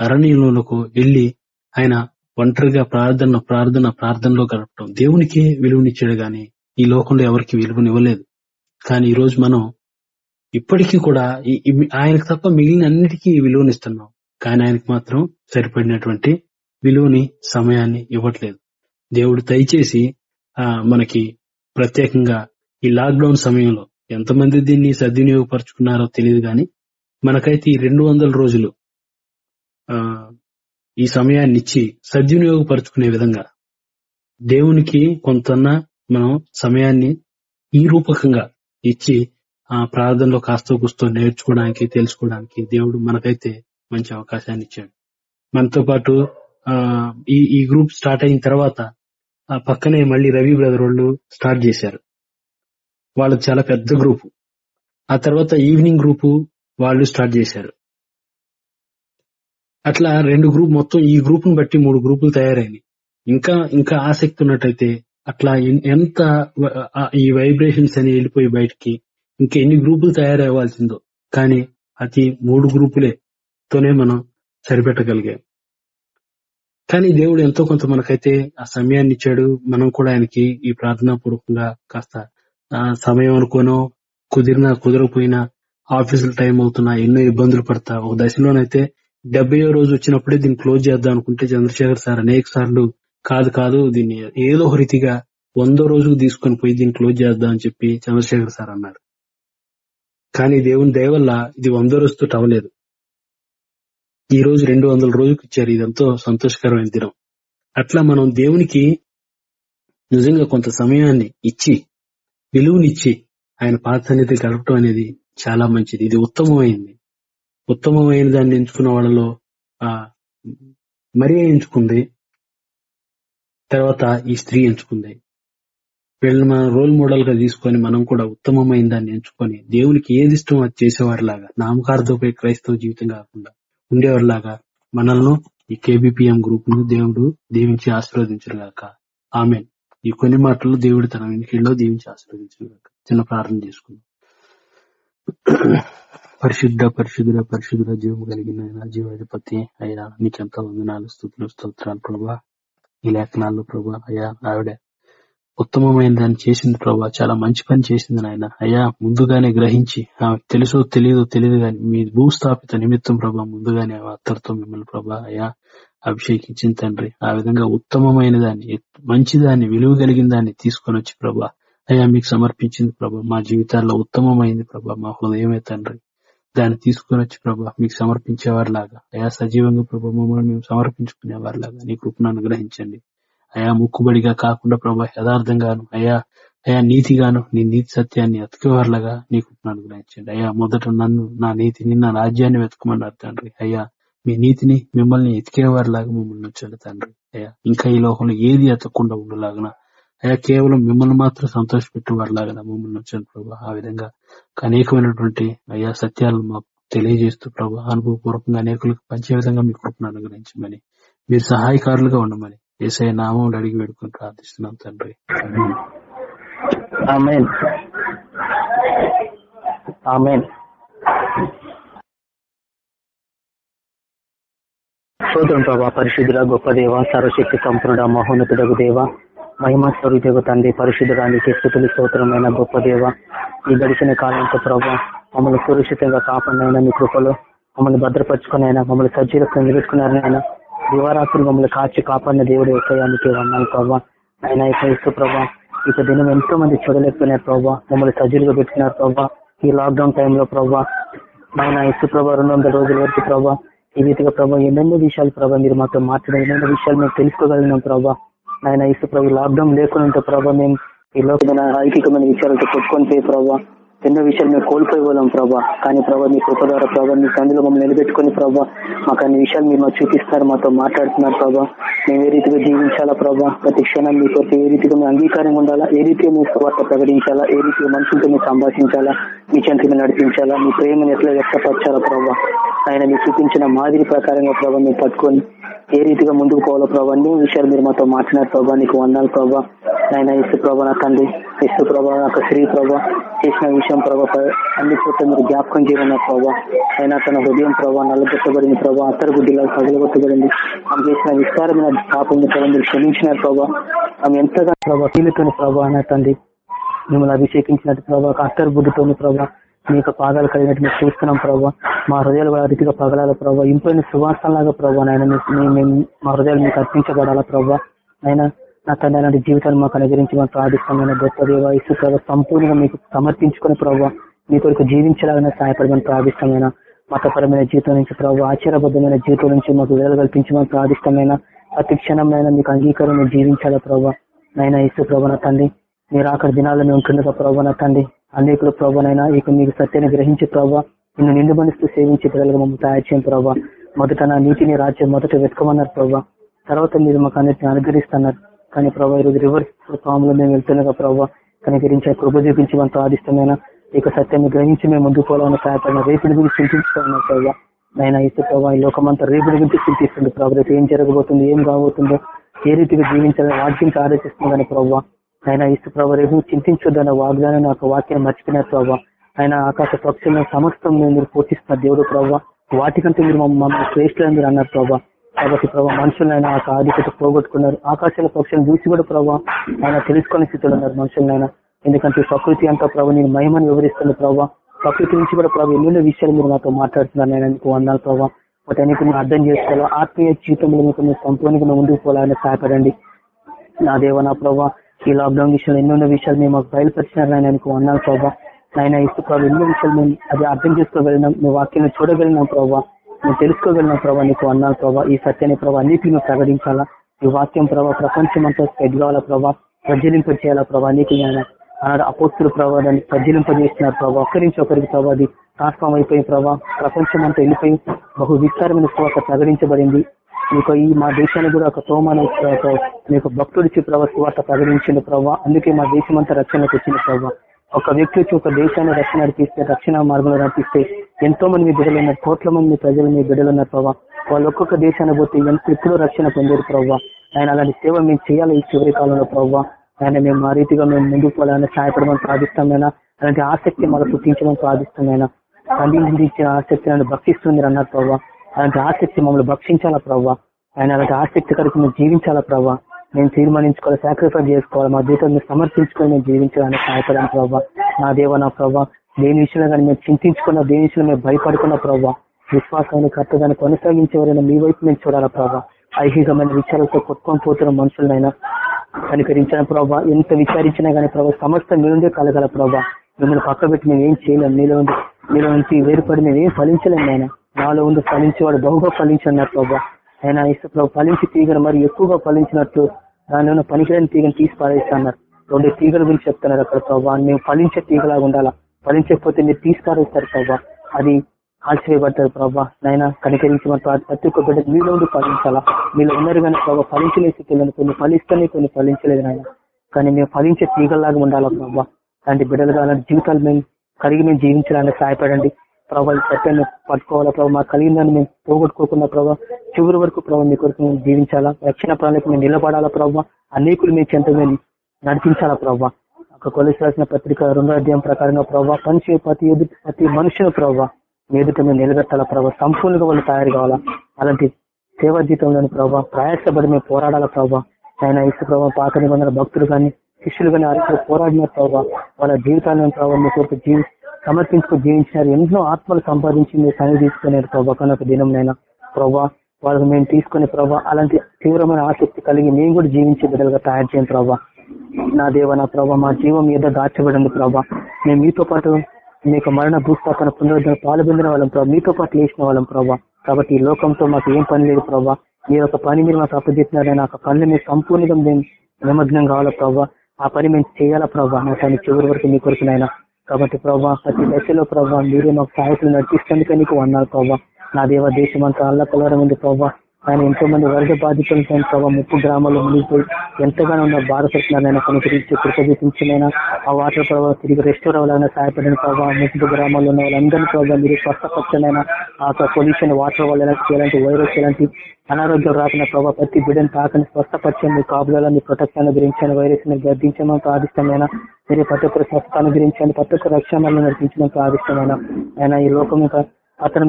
అరణ్యంలోనకు వెళ్ళి ఆయన ఒంటరిగా ప్రార్థన ప్రార్థన ప్రార్థనలో గడపడం దేవునికే విలువనిచ్చాడు గాని ఈ లోకంలో ఎవరికి విలువనివ్వలేదు. కానీ ఈ రోజు మనం ఇప్పటికీ కూడా ఈ- ఆయనకు తప్ప మిగిలిన అన్నిటికీ విలువనిస్తున్నాం. కానీ ఆయనకు మాత్రం సరిపడినటువంటి విలువని సమయాన్ని ఇవ్వట్లేదు. దేవుడు దయచేసి ఆ మనకి ప్రత్యేకంగా ఈ లాక్డౌన్ సమయంలో ఎంతమంది దీన్ని సద్వినియోగపరుచుకున్నారో తెలియదు కానీ మనకైతే ఈ రెండు వందల రోజులు ఈ సమయాన్ని ఇచ్చి సద్వినియోగపరుచుకునే విధంగా దేవునికి కొంతన్న మనం సమయాన్ని ఈ రూపకంగా ఇచ్చి ఆ ప్రార్థనలో కాస్త కూస్తో నేర్చుకోవడానికి తెలుసుకోవడానికి దేవుడు మనకైతే మంచి అవకాశాన్ని ఇచ్చాడు. మనతో పాటు ఆ ఈ ఈ గ్రూప్ స్టార్ట్ అయిన తర్వాత ఆ పక్కనే మళ్ళీ రవి బ్రదర్ వాళ్ళు స్టార్ట్ చేశారు. వాళ్ళది చాలా పెద్ద గ్రూప్. ఆ తర్వాత ఈవినింగ్ గ్రూపు వాళ్ళు స్టార్ట్ చేశారు. అట్లా రెండు గ్రూప్ మొత్తం ఈ గ్రూప్ను బట్టి మూడు గ్రూపులు తయారైనాయి. ఇంకా ఇంకా ఆసక్తి ఉన్నట్టయితే అట్లా ఎంత ఈ వైబ్రేషన్స్ అని వెళ్ళిపోయి బయటికి ఇంకా ఎన్ని గ్రూపులు తయారవ్వాల్సిందో. కానీ అతి మూడు గ్రూపులే తోనే మనం సరిపెట్టగలిగాం. కానీ దేవుడు ఎంతో కొంత మనకైతే ఆ సమయాన్ని ఇచ్చాడు. మనం కూడా ఆయనకి ఈ ప్రార్థనా పూర్వకంగా కాస్త ఆ, సమయం అనుకోనో కుదిరినా కుదరకపోయినా ఆఫీసులు టైం అవుతున్నా ఎన్నో ఇబ్బందులు పడతా ఒక దశలోనైతే డెబ్బై రోజు వచ్చినప్పుడే దీన్ని క్లోజ్ చేద్దాం అనుకుంటే చంద్రశేఖర్ సార్ అనేక సార్లు కాదు కాదు దీన్ని ఏదో ఒక రీతిగా వందో రోజుకు తీసుకొని పోయి దీన్ని క్లోజ్ చేద్దాం అని చెప్పి చంద్రశేఖర్ సార్ అన్నారు. కానీ దేవుని దయవల్ల ఇది వంద రోజుతో అవ్వలేదు. ఈ రోజు రెండు వందల రోజుకి ఇచ్చారు. ఇదంతో సంతోషకరమైన దినం. అట్లా మనం దేవునికి నిజంగా కొంత సమయాన్ని ఇచ్చి విలువనిచ్చి ఆయన పాత్ర అనేది గడపడం అనేది చాలా మంచిది. ఇది ఉత్తమమైంది. ఉత్తమమైన దాన్ని ఎంచుకున్న వాళ్ళలో ఆ మరీ ఎంచుకుంది. తర్వాత ఈ స్త్రీ ఎంచుకుంది. వీళ్ళని మనం రోల్ మోడల్గా తీసుకొని మనం కూడా ఉత్తమమైన దాన్ని ఎంచుకొని దేవునికి ఏది ఇష్టం అది చేసేవారిలాగా నామకార్థపై క్రైస్తవ జీవితం కాకుండా ఉండేవారిలాగా మనల్ని ఈ కేబిపిఎం గ్రూప్ను దేవుడు దీవించి ఆశీర్వదించరుగాక ఆమె ఈ కొన్ని మాటలు దేవుడు తన వెనుకల్లో దీవించి ఆశీర్వదించరుగాక చిన్న ప్రార్థన చేసుకుందాం. పరిశుద్ధ పరిశుద్ధ పరిశుద్ధ జీవము కలిగిన ఆయన జీవాధిపతి అయ్యా నీకెంత వందనాలు స్థుతులు స్తోత్రాలు ప్రభా. ఈ లేఖనాల్లో ప్రభా అయ్యా ఆవిడ ఉత్తమమైన దాన్ని చేసింది ప్రభా. చాలా మంచి పని చేసింది నాయన. అయ్యా ముందుగానే గ్రహించి ఆమె తెలుసో తెలియదో తెలియదు కానీ మీ భూస్థాపిత నిమిత్తం ప్రభా ముందుగానే అత్తరితో మిమ్మల్ని ప్రభా అయ్యా అభిషేకించిన తండ్రి. ఆ విధంగా ఉత్తమమైన దాన్ని మంచి దాన్ని విలువ కలిగిన దాన్ని తీసుకొని వచ్చి ప్రభా అయ్యా మీకు సమర్పించింది ప్రభా. మా జీవితాల్లో ఉత్తమమైంది ప్రభా. మా హృదయమే తండ్రి. దాన్ని తీసుకుని వచ్చి ప్రభా మీకు సమర్పించేవారిలాగా. అయా సజీవంగా ప్రభా మమ్మల్ని మేము సమర్పించుకునేవారిలాగా. నీ కృపను అనుగ్రహించండి. అయా ముక్కుబడిగా కాకుండా ప్రభా యథార్థంగాను అయా అయా నీతిగాను నీ నీతి సత్యాన్ని ఎతకేవారిలాగా నీ కృపను అనుగ్రహించండి. అయా మొదట నన్ను నా నీతిని నా రాజ్యాన్ని వెతకమన్నారు తండ్రి. అయ్యా మీ నీతిని మిమ్మల్ని ఎతికేవారిలాగా మమ్మల్ని ఉంచండి తండ్రి. అయ్యా ఇంకా ఈ లోకంలో ఏది ఎతకుండా ఉండలాగన అయ్యా కేవలం మిమ్మల్ని మాత్రం సంతోషపెట్టేవారిలాగా మమ్మల్ని వచ్చాను ప్రభా. ఆ విధంగా అనేకమైనటువంటి అయ్యా సత్యాలను మాకు తెలియజేస్తూ ప్రభా అనుభవపూర్వకంగా అనేకులకు పంచే విధంగా మీ కృపను అనుగ్రహించమని మీరు సహాయకారులుగా ఉండమని ఏసఐ నామం అడిగి వేడుకొని ప్రార్థిస్తున్నాం తండ్రి. ఆమేన్. ఆమెన్. ప్రభా పరిశుద్ధుడ గొప్ప దేవ సర్వశక్తి సంపూర్ణ మహోన్నతుడకు దేవ మహిమ స్వరూపకు తండ్రి పరిశుద్ధడానికి స్థుతులు స్తోత్రమైన గొప్ప దేవ ఈ గడిచిన కాలంతో ప్రభా మమ్మల్ని సురక్షితంగా కాపాడినైనా మీ కృపలో మమ్మల్ని భద్రపరుచుకునైనా మమ్మల్ని సజ్జీలకు నిలబెట్టుకున్నారనైనా దివారాత్రులు మమ్మల్ని కాచి కాపాడిన దేవుడు ఏకయానికి వన్నాను ప్రభావ ఆయన ఇస్తూ ప్రభా ఇక దినం ఎంతో మంది చూడలేకపోయినారు ప్రభా మమ్మల్ని సజ్జీలుగా పెట్టుకున్నారు ప్రభా. ఈ లాక్డౌన్ టైంలో ప్రభా ఆయన ఇసు ప్రభా రెండు వందల రోజుల వరకు ప్రభా ఈ రీతిగా ప్రభా ఎన్నెన్నో విషయాలు ప్రభావ మీరు మాతో మాట్లాడే ఎన్నెన్నో విషయాలు మేము తెలుసుకోగలిగినాం ప్రభా. ఆయన ఇసు ప్రభు లాక్డౌన్ లేకుండా ప్రభావ మేము ఈ లోకమైన ఐకికమైన విషయాలతో కొట్టుకొని పోయి ప్రభా ఎన్నో విషయాలు మేము కోల్పోయి వాళ్ళం ప్రభా. కానీ ప్రభా మీ కృప ద్వారా ప్రభా మీ సందులో మమ్మల్ని నిలబెట్టుకుని ప్రభా మాకు అన్ని విషయాలు మీరు మాకు చూపిస్తారు మాతో మాట్లాడుతున్నారు ప్రభా. మేము ఏ రీతిగా జీవించాలా ప్రభా? ప్రతి క్షణం మీ కొరకు ఏ రీతిగా మేము అంగీకారం ఉండాలా? ఏ రీతిగా మీ స్వార్థ ప్రకటించాలా? ఏ రీతిగా మనుషులతో మీరు సంభాషించాలా? మీ చెంతగా నడిపించాలా? మీ ప్రేమను ఎట్లా వ్యక్తపరచాలా ప్రభా? ఆయన మీరు చూపించిన మాదిరి ప్రకారంగా ప్రభా మీరు పట్టుకొని ఏ రీతిగా ముందుకు పోవాలో ప్రభా? అన్ని విషయాలు మీరు మాతో మాట్లాడారు ప్రభా. నీకు వందాలి ప్రభా. ఆయన ఇసు ప్రభా నా తండ్రి. ఇసు ప్రభా నాకు శ్రీ ప్రభా. చేసిన విషయం ప్రభా ప్రభావ అన్ని చోట్ల మీరు జ్ఞాపకం చేయమన్న ప్రభా అయినా తన హృదయం ప్రభా నల్లగొట్టబడింది ప్రభావ. అత్తరు గుడ్డిలా పగలగొట్టబడింది ఆమె చేసిన విస్తారమైన పాపం మీరు క్షమించినారు ప్రభా ఆమె ఎంతగా ప్రభావ కీలుతోని ప్రభావ అన్న తండ్రి. మిమ్మల్ని అభిషేకించినట్టు ప్రభా అత్తరు బుద్ధితోని ప్రభావ. మీ యొక్క పాదాలు కలిగినట్టు మేము చూస్తున్నాం ప్రభా మా హృదయాలు కూడా ఆ రీతిగా పగలాల ప్రభావ. ఇంపైన సువాసనలాగా ప్రభావ నాయన మా హృదయాలు మీకు అర్పించబడాలా ప్రభా అయినా నా తండ్రి అలాంటి జీవితాన్ని మాకు అనుగ్రహించి మాకు ప్రార్థిస్తామైన గొప్ప దేవ ఇసు సంపూర్ణంగా మీకు సమర్పించుకుని ప్రభావ మీ కొరకు జీవించలాగానే సహాయపడమని ప్రార్థిష్టమైన మతపరమైన జీవితం నుంచి ప్రభావ ఆచారబద్ధమైన జీవితం నుంచి మాకు విడుదల కల్పించమని ప్రార్థిష్టమైన ప్రతి క్షణమైన మీకు అంగీకారం జీవించాల జీవించాలా ప్రభా? నైనా ఇసు ప్రభా తండ్రి మీరు అక్కడ దినాల్లో మేము ఉంటుండగా ప్రభావ నా తండ్రి అనేకులు ప్రభానైనా ఇక మీకు సత్యాన్ని గ్రహించి ప్రభావ నిన్ను నిండు మనసు సేవించి పిల్లలుగా మమ్మల్ని తయారు చేయం ప్రభా. మొదట నా నీతిని రాజ్యం మొదట వెతకమన్నారు ప్రభావ తర్వాత మీరు మాకు అన్నిటిని అనుగ్రహిస్తున్నారు. కానీ ప్రభా ఈరోజు రివర్స్ ఫామ్లో మేము వెళ్తుండగా ప్రభా కనుగరించే కృప చూపించి మనతో ఆదిష్టమైన ఇక సత్యాన్ని గ్రహించి మేము ముందుకు పోవాలని సహాయపడిన రేపుడి గురించి చింతిస్తున్నాం ప్రభా. నాయన ఇస్తే ప్రభా ఈ లోకమంతా రేపుడి గురించి చింతిస్తుంది ప్రభుత్వం రేపు ఏం జరగబోతుంది ఏం కాబోతుందో ఏ రీతిగా జీవించాలని వాక్యం ఆలోచిస్తుందని ప్రభావ ఆయన ఇసు ప్రభావ రేపు చింతించొద్దన్న వాగ్దానం నాకు వాక్యం మర్చిపోయిన ప్రభావ ఆయన ఆకాశ పక్షులను సమస్తం మీరు పోషిస్తున్న దేవుడు ప్రభావ వాటికంటే మీరు మమ్మల్ని శ్రేష్ఠులని మీరు అన్నారు ప్రభా. కాబట్టి ప్రభావ మనుషులైనా ఆ ఆధిక్యత పోగొట్టుకున్నారు. ఆకాశాల పక్షులను చూసి కూడా ప్రభావ ఆయన తెలుసుకునే స్థితిలో ఉన్నారు మనుషులైనా ఎందుకంటే ప్రకృతి అంతా ప్రభావ నేను మహిమను వివరిస్తుంది ప్రభావ ప్రకృతి నుంచి కూడా ప్రభావ ఎన్నెన్నో విషయాలు మీరు నాతో మాట్లాడుతున్నారు. నేను మీకు వందాలు ప్రభావ వాటన్నిటి మీరు అర్థం చేసుకోవాలి? ఆత్మీయ జీవితంలో మీకు మీరు సంపూర్ణంగా ముందుకు పోవాలని సహాయపడండి. నా దేవ నా ప్రభావ ఈ లాక్డౌన్ విషయంలో ఎన్నెన్నో విషయాలు మేము మాకు బయలుపరిచినారు నేను మీకు వందాలు ప్రభావ నాయన ఇస్తూ ప్రభావ ఎన్నో విషయాలు మేము అది అర్థం చేసుకోగలిగినాం. మీ వాక్యాన్ని చూడగలిగినాం ప్రభావ నువ్వు తెలుసుకోగలిగిన ప్రభావ నీకు అన్నాను ప్రభావ ఈ సత్యాన్ని ప్రభావ నీకు నువ్వు ప్రకటించాలా? ఈ వాక్యం ప్రభావ ప్రపంచం అంతా స్ప్రెడ్ కావాలా ప్రభావ ప్రజలింప చేయాలా ప్రభావ నీకు అన్నాడు అపోస్తులు ప్రభావ దాన్ని ప్రజలింపజేస్తున్నారు ప్రభావ ఒకరి నుంచి ఒకరికి ప్రభావ అది ట్రాన్స్ఫార్మ్ అయిపోయి ప్రభావ ప్రపంచం అంతా వెళ్ళిపోయి బహు విస్తారమైన స్వాత ప్రకటించబడింది. మీకు ఈ మా దేశాన్ని కూడా ఒక తోమాన మీకు భక్తుడిచి ప్రభావ స్వార్థ ప్రకటించింది ప్రభావ అందుకే మా దేశం అంతా రక్షణకు వచ్చింది ప్రభావ ఒక వ్యక్తి వచ్చి ఒక దేశాన్ని రక్షణ నడిపిస్తే రక్షణ మార్గంలో నడిపిస్తే ఎంతో మంది మీ బిడ్డలు ఉన్నారు కోట్ల మంది మీ ప్రజలు మీ బిడ్డలు ఉన్నారు ప్రభావ వాళ్ళు ఒక్కొక్క దేశాన్ని పోతే ఎంత ఎప్పుడో రక్షణ పొందారు ప్రభావ ఆయన అలాంటి సేవ మేము చేయాలి ఈ చివరి కాలంలో ప్రభావ ఆయన మేము ఆ రీతిగా మేము ముందుకు పోవాలని సహాయపడమని ప్రార్థిస్తామైనా అలాంటి ఆసక్తి మాకు పుట్టించమని ప్రార్థిస్తామైనా తల్లి ఇచ్చిన ఆసక్తి నన్ను భక్షిస్తుంది అన్నారు ప్రభావ అలాంటి ఆసక్తి మమ్మల్ని భక్షించాలా ప్రభావ ఆయన అలాంటి ఆసక్తి కలిపి మేము జీవించాలా ప్రభావ మేము తీర్మానించుకోవాలి సాక్రిఫైస్ చేసుకోవాలి మా జీవితాన్ని సమర్పించుకొని మేము జీవించాలని సహాయపడాలి ప్రభావ నా దేవ నా ప్రభావ దేని విషయంలో కానీ మేము చింతించుకున్న దేని విషయంలో మేము భయపడుకున్న ప్రభావ విశ్వాసాన్ని కర్తగానే కొనసాగించేవారైనా మీ వైపు మేము చూడాలా ప్రభావ ఐహికమైన విచారాలతో కొట్టుకొని పోతున్న మనుషులనైనా కనికరించిన ప్రభావ ఎంత విచారించినా కానీ ప్రభావ సమస్త మీరుందే కలగల ప్రభావ మిమ్మల్ని పక్క పెట్టి మేము ఏం చేయలేము మీలో ఉంది మీలో నుంచి వేరుపడి మేము ఏం ఫలించలేము ఆయన నాలో ఉంది ఫలించేవాడు బహుగా ఫలించన్నారు ప్రభావ ఆయన ఇసు ప్రభు ఫలించి తీగను మరి ఎక్కువగా ఫలించినట్టు దానిలో పనికిరాని తీగను తీసి పారేస్తున్నారు రెండు తీగల గురించి చెప్తున్నారు అక్కడ ప్రభావ మేము ఫలించే తీగలాగా ఉండాలా? ఫలించకపోతే మీరు తీసి ప్రభా. ప్రభావ అది ఆశ్చర్యపడతారు ప్రభా. నాయన కనికరించి మన ప్రతి ఒక్క బిడ్డ మీలో ఉండి ఫలించాలా? మీలో ఉన్నారు కానీ ప్రభావ ఫలించలే కొన్ని ఫలిస్తేనే కొన్ని ఫలించలేదు నాయన. కానీ మేము ఫలించే తీగల్లాగా ఉండాలా ప్రభావ అలాంటి బిడ్డలుగా అలాంటి జీవితాలు మేము కలిగి మేము జీవించడానికి సహాయపడండి. ప్రభావ ఈ సత్యాన్ని పట్టుకోవాలా ప్రభావ మాకు కలిగిందని మేము పోగొట్టుకోకుండా ప్రభావ చివరి వరకు ప్రభావ మీ కొరకు మేము జీవించాలా? రక్షణ ప్రణాళిక మేము నిలబడాలా ప్రభావ అనేకులు మీ చెంత మేము నడిపించాలా ప్రభావ కొలిసి రాసిన పత్రిక రెండో అధ్యాయం ప్రకారంగా ప్రభావ పనిచే ప్రతి ఎదుటి ప్రతి మనుషుల ప్రభావ ఎదుట మేము నిలబెట్టాలా ప్రభావ సంపూర్ణంగా వాళ్ళు తయారు కావాలా అలాంటి సేవా జీతంలోని ప్రభావ ప్రయాసపడి మేము పోరాడాల ప్రభావ ఆయన ఇసు ప్రభావ పాత నిబంధన భక్తులు కానీ శిష్యులు కానీ అరితో పోరాడిన ప్రభావ వాళ్ళ జీవితాలను ప్రభావ మీ కొరకు జీవి సమర్పించుకు జీవించినారు. ఎన్నో ఆత్మలు సంపాదించి మీరు సన్ని తీసుకున్నారు ప్రభావ కనుక దినంనైనా ప్రభావ వాళ్ళని మేము తీసుకునే ప్రభావ అలాంటి తీవ్రమైన ఆసక్తి కలిగి మేము కూడా జీవించే బిడ్డలుగా తయారు చేయండి ప్రభావ నా దేవ నా ప్రభా మా జీవం మీద దాచబడింది ప్రభా. మేము మీతో పాటు మీకు మరణ భూస్థాపన పునరుద్ధరణ పాల్పొందిన వాళ్ళం ప్రభావ మీతో పాటు లేచిన వాళ్ళం ప్రభా. కాబట్టి ఈ లోకంతో మాకు ఏం పని లేదు ప్రభావ మీ యొక్క పని మీరు మాకు అప్పచెప్పినారని ఆ పనులు మీరు సంపూర్ణంగా మేము నిమగ్నం కావాలా ప్రభా. ఆ పని మేము చేయాలా ప్రభావ నా కానీ చివరి వరకు మీ కొరకునైనా కాబట్టి ప్రభా ప్రతి దశలో ప్రభా మీరే మాకు సహాయకులు నడిపిస్తుంది నీకు వన్నారు ప్రభా. నా దేవ దేశం అంతా అల్ల కలవరం ఉంది ప్రభా. ఆయన ఎంతో మంది వరద బాధితులు ప్రభావ ముప్పు గ్రామాల్లో మునిగిపోయి ఎంతగానో ఉన్న బాధపడుతున్నారైనా కనుకరించి కృతజ్ఞతించినైనా ఆ వాటర్ ప్రభావ తిరిగి రెస్టోర్ అవ్వాలన్నా సహాయపడిన ప్రభావ ముప్పు గ్రామాల్లో ఉన్న వాళ్ళందరినీ ప్రభావ మీరు స్వస్థపచ్చనైనా ఆ పొల్యూషన్ వాటర్ వల్ల ఎలాంటి వైరస్ ఎలాంటి అనారోగ్యం రాకుండా ప్రభావ ప్రతి బిడ్డను తాకని స్వస్థపచ్చని మీ కాపులలో మీ ప్రొటెక్షన్ గురించి వైరస్ని గర్దించమని ప్రాదిష్టమైన మీరు ప్రతి ఒక్కరు స్వస్థాన్ని గురించని ప్రతి ఒక్క రక్షణ నడిపించడం ప్రాదిష్టమైన ఆయన ఈ లోకం యొక్క అతను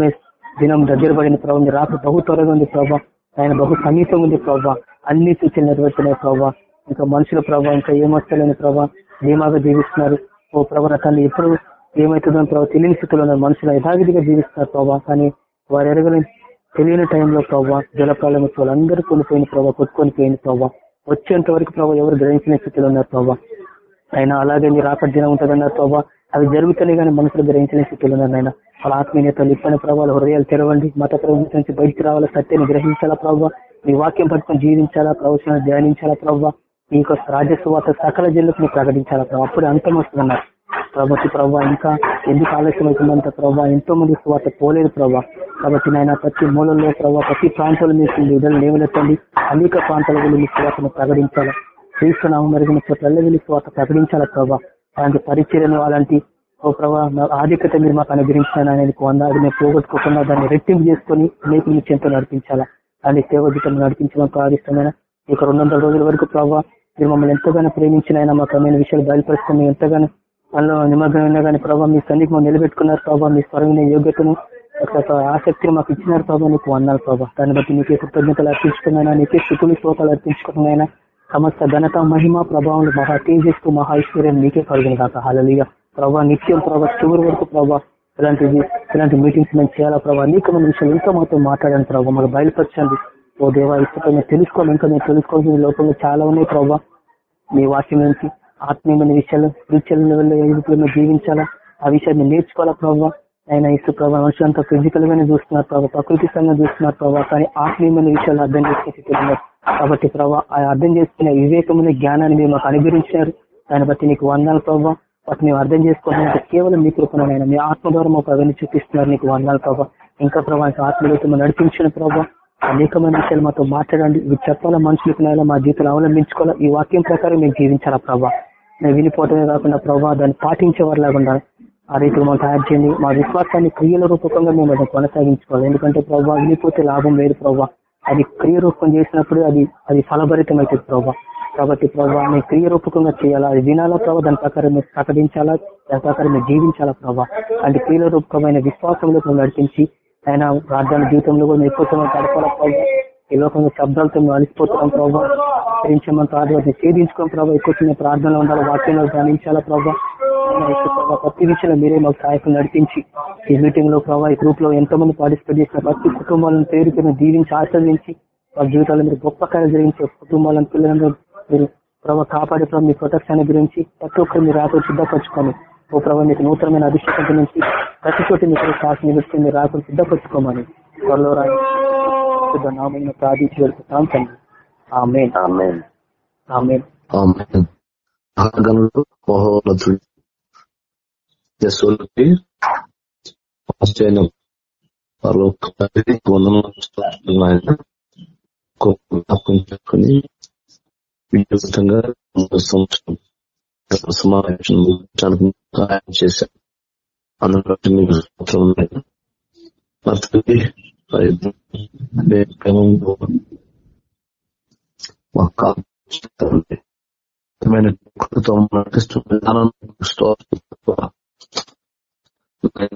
దినం దగ్గర పడిన ప్రభావం రాక బహు త్వరగా ఉంది ప్రభావ ఆయన బహు సమీపం ఉంది ప్రభావ అన్ని సూచనలు నెరవేర్చున్నాయి ప్రభావ ఇంకా మనుషుల ప్రభావ ఇంకా ఏమొస్తలేని ప్రభావ ధీమాగా జీవిస్తున్నారు. ఓ ప్రభావ తను ఎప్పుడు ఏమవుతుందో ప్రభావ తెలియని స్థితిలో ఉన్నారు. మనుషులు యథావిధిగా జీవిస్తున్నారు ప్రభావ కానీ వారు ఎరగని తెలియని టైంలో ప్రభావ జలప్రాలం వాళ్ళందరూ కొనిపోయిన ప్రభావ కొట్టుకొని పోయిన ప్రభావ వచ్చేంత వరకు ప్రభావ ఎవరు గ్రహించిన స్థితిలో ఉన్నారు ప్రభావ అయినా అలాగే మీరు ఆపద దినం ఉంటుందన్నారు ప్రభావ అవి జరుగుతున్నాయి కానీ మనుషులు గ్రహించలేని స్థితిలో ఉన్నారు ఆయన వాళ్ళ ఆత్మీయతలు ఇప్పని ప్రభావాలు హృదయాలు తెరవండి. మత ప్రవృత్తి నుంచి బయటికి రావాలా? సత్యాన్ని గ్రహించాలా ప్రభావ? మీ వాక్యం పట్టుకొని జీవించాలా ప్రవచనాలు ధ్యానించాలా ప్రభావ? మీ యొక్క రాజ్యసువాత సకల జిల్లకు మీరు ప్రకటించాలా ప్రభావ? అప్పుడు అంతం వస్తున్నారు కాబట్టి ప్రభావ ఇంకా ఎందుకు ఆలస్యం అవుతుందంత ప్రభావ? ఎంతో మంది స్వాత పోలేదు ప్రభావ. కాబట్టి నాయన ప్రతి మూలంలో ప్రభావ ప్రతి ప్రాంతంలో మీకు విడుదల లేవనెత్తండి. అనేక ప్రాంతాల మీ స్వాతను ప్రకటించాలా? క్రీస్తునామం మరిగిన చోట్ల వెళ్ళి స్వాత ప్రకటించాలా ప్రభావ? అలాంటి పరిచయను అలాంటి ఓ ప్రభావ ఆధిక్యత మీరు మాకు అనుగ్రహించిన ఆయన వంద అది మేము పోగొట్టుకోకుండా దాన్ని రెట్టింపు చేసుకుని మీకు మీ చెంత నడిపించాలా. దాన్ని సేవ జీతం నడిపించడం ప్రాదిష్టమైన ఇక రెండు వందల రోజుల వరకు ప్రభావ మీరు మమ్మల్ని ఎంతగానో ప్రేమించిన ఆయన మాకు అమైన విషయాలు బయలుపరుచుకుని ఎంతగానో మనలో నిమగ్నమైన కానీ ప్రభావ మీ సన్నిధి నిలబెట్టుకున్నారు ప్రభావ మీ స్వరమైన యోగ్యతను ఆసక్తిని మాకు ఇచ్చినారు ప్రభావ నీకు వందాలు ప్రభావ దాన్ని బట్టి నీకే కృతజ్ఞతలు అర్పించుకున్నాయినా నీకే స్థితులు శ్లోకాలు అర్పించుకున్నాయినా సమస్త ఘనత మహిమ ప్రభావం మహా తేజస్సు మహా ఐశ్వర్యం నీకే కలిగిన కాక హాలలిగా ప్రభావ నిత్యం ప్రభావ చివరి వరకు ప్రభావ ఇలాంటివి ఇలాంటి మీటింగ్స్ మేము చేయాలా ప్రభావ నీకు మన విషయాలు ఇంకా మాతో మాట్లాడాను ప్రభావ మాకు బయలుపరచండి. ఓ దేవా ఇష్టపై మేము తెలుసుకోవాలి. ఇంకా మేము తెలుసుకోవాల్సిన లోపల చాలా ఉన్నాయి ప్రభా. మీ వాక్యం నుంచి ఆత్మీయమైన విషయాలు స్పిరిచువల్ లెవెల్లో మేము జీవించాలా? ఆ విషయాన్ని నేర్చుకోవాలా ప్రభావ ఆయన ఇసు ప్రభావ మనుషులంతా ఫిజికల్ గానే చూస్తున్నారు ప్రభావ ప్రకృతి సంగా చూస్తున్నారు ప్రభావ కానీ ఆత్మీయమైన విషయాలు అర్థం చేసుకునే కాబట్టి ప్రభావ అర్థం చేసుకునే వివేకముని జ్ఞానాన్ని మీరు మాకు అనుగ్రహించినారు. దాన్ని బట్టి నీకు వందాలు ప్రభావ వాటిని మేము అర్థం చేసుకోవాలంటే కేవలం మీ కృపణమైన మీ ఆత్మ ద్వారా మాకు అవన్నీ చూపిస్తున్నారు. నీకు వందాలు ప్రభావ ఇంకా ప్రభావ ఆత్మీయత నడిపించిన ప్రభావ అనేకమైన విషయాలు మాతో మాట్లాడండి. ఇవి చెప్పాలా మనుషులకు నాయన మా జీవితాలు అవలంబించుకోవాలా? ఈ వాక్యం ప్రకారం మేము జీవించాలా ప్రభావ మేము వినిపోవటమే కాకుండా ప్రభావ దాన్ని పాటించే వారిలాగా ఉండాలి? ఆ రీతిలో మనం తయారు చేయండి. మా విశ్వాసాన్ని క్రియల రూపకంగా మేము అది కొనసాగించుకోవాలి. ఎందుకంటే ప్రభావ వినిపోతే లాభం లేదు ప్రభావ అది క్రియ రూపం చేసినప్పుడు అది అది ఫలభరితమైతుంది ప్రభావ కాబట్టి ప్రభావ మేము క్రియ చేయాలా? అది వినాలా ప్రభావ దాని ప్రకారం మీరు ప్రకటించాలా? దాని ప్రకారం మీరు జీవించాలా ప్రభావ అంటే క్రియల రూపకమైన విశ్వాసంలో మేము నడిపించి ఆయన ప్రార్థన జీవితంలో కూడా ఎక్కువ సమయం గడపాల ప్రభావ ఈ లోకంలో శబ్దాలతో మేము అలిసిపోతున్నాం ప్రభావ ప్రేమించమని ప్రార్థన ఛేదించుకోం ప్రభావ ఎక్కువ చిన్న ప్రార్థనలో ఉండాలి వాక్యంలో ధ్యానించాలా ప్రభావ ప్రతి విషయంలో మీరే మాకు సహాయకులు నడిపించి ఈ మీటింగ్లో ప్రభావ ఈ గ్రూప్లో ఎంతో మంది పార్టిసిపేట్ చేసిన ప్రతి కుటుంబాలను పేరుకి దీవించి ఆస్వాదించి వాళ్ళ జీవితాల్లో మీరు గొప్ప కార్యం జరిగించే కుటుంబాలను పిల్లలను మీరు ప్రభావ కాపాడే ప్రభావ మీ ప్రొటెక్షన్ గురించి ప్రతి ఒక్కరు మీరు రాకుండా సిద్ధపరచుకొని ఓ ప్రభావ మీకు నూతనమైన అభిషేకం నుంచి ప్రతి చోటి మీకు శాసన నిలుస్తుంది మీరు రాకుండా సిద్ధపరచుకోమని త్వరలో రాజు నామైన ప్రార్థించి వెళ్తున్నాం తండ్రి. ఆమె ఆమె ఆమె మహోన్నతుడు యశులకి చెప్పుకొని సంవత్సరం సమావేశం చేశాను అందులో మీకు ఉన్నాయి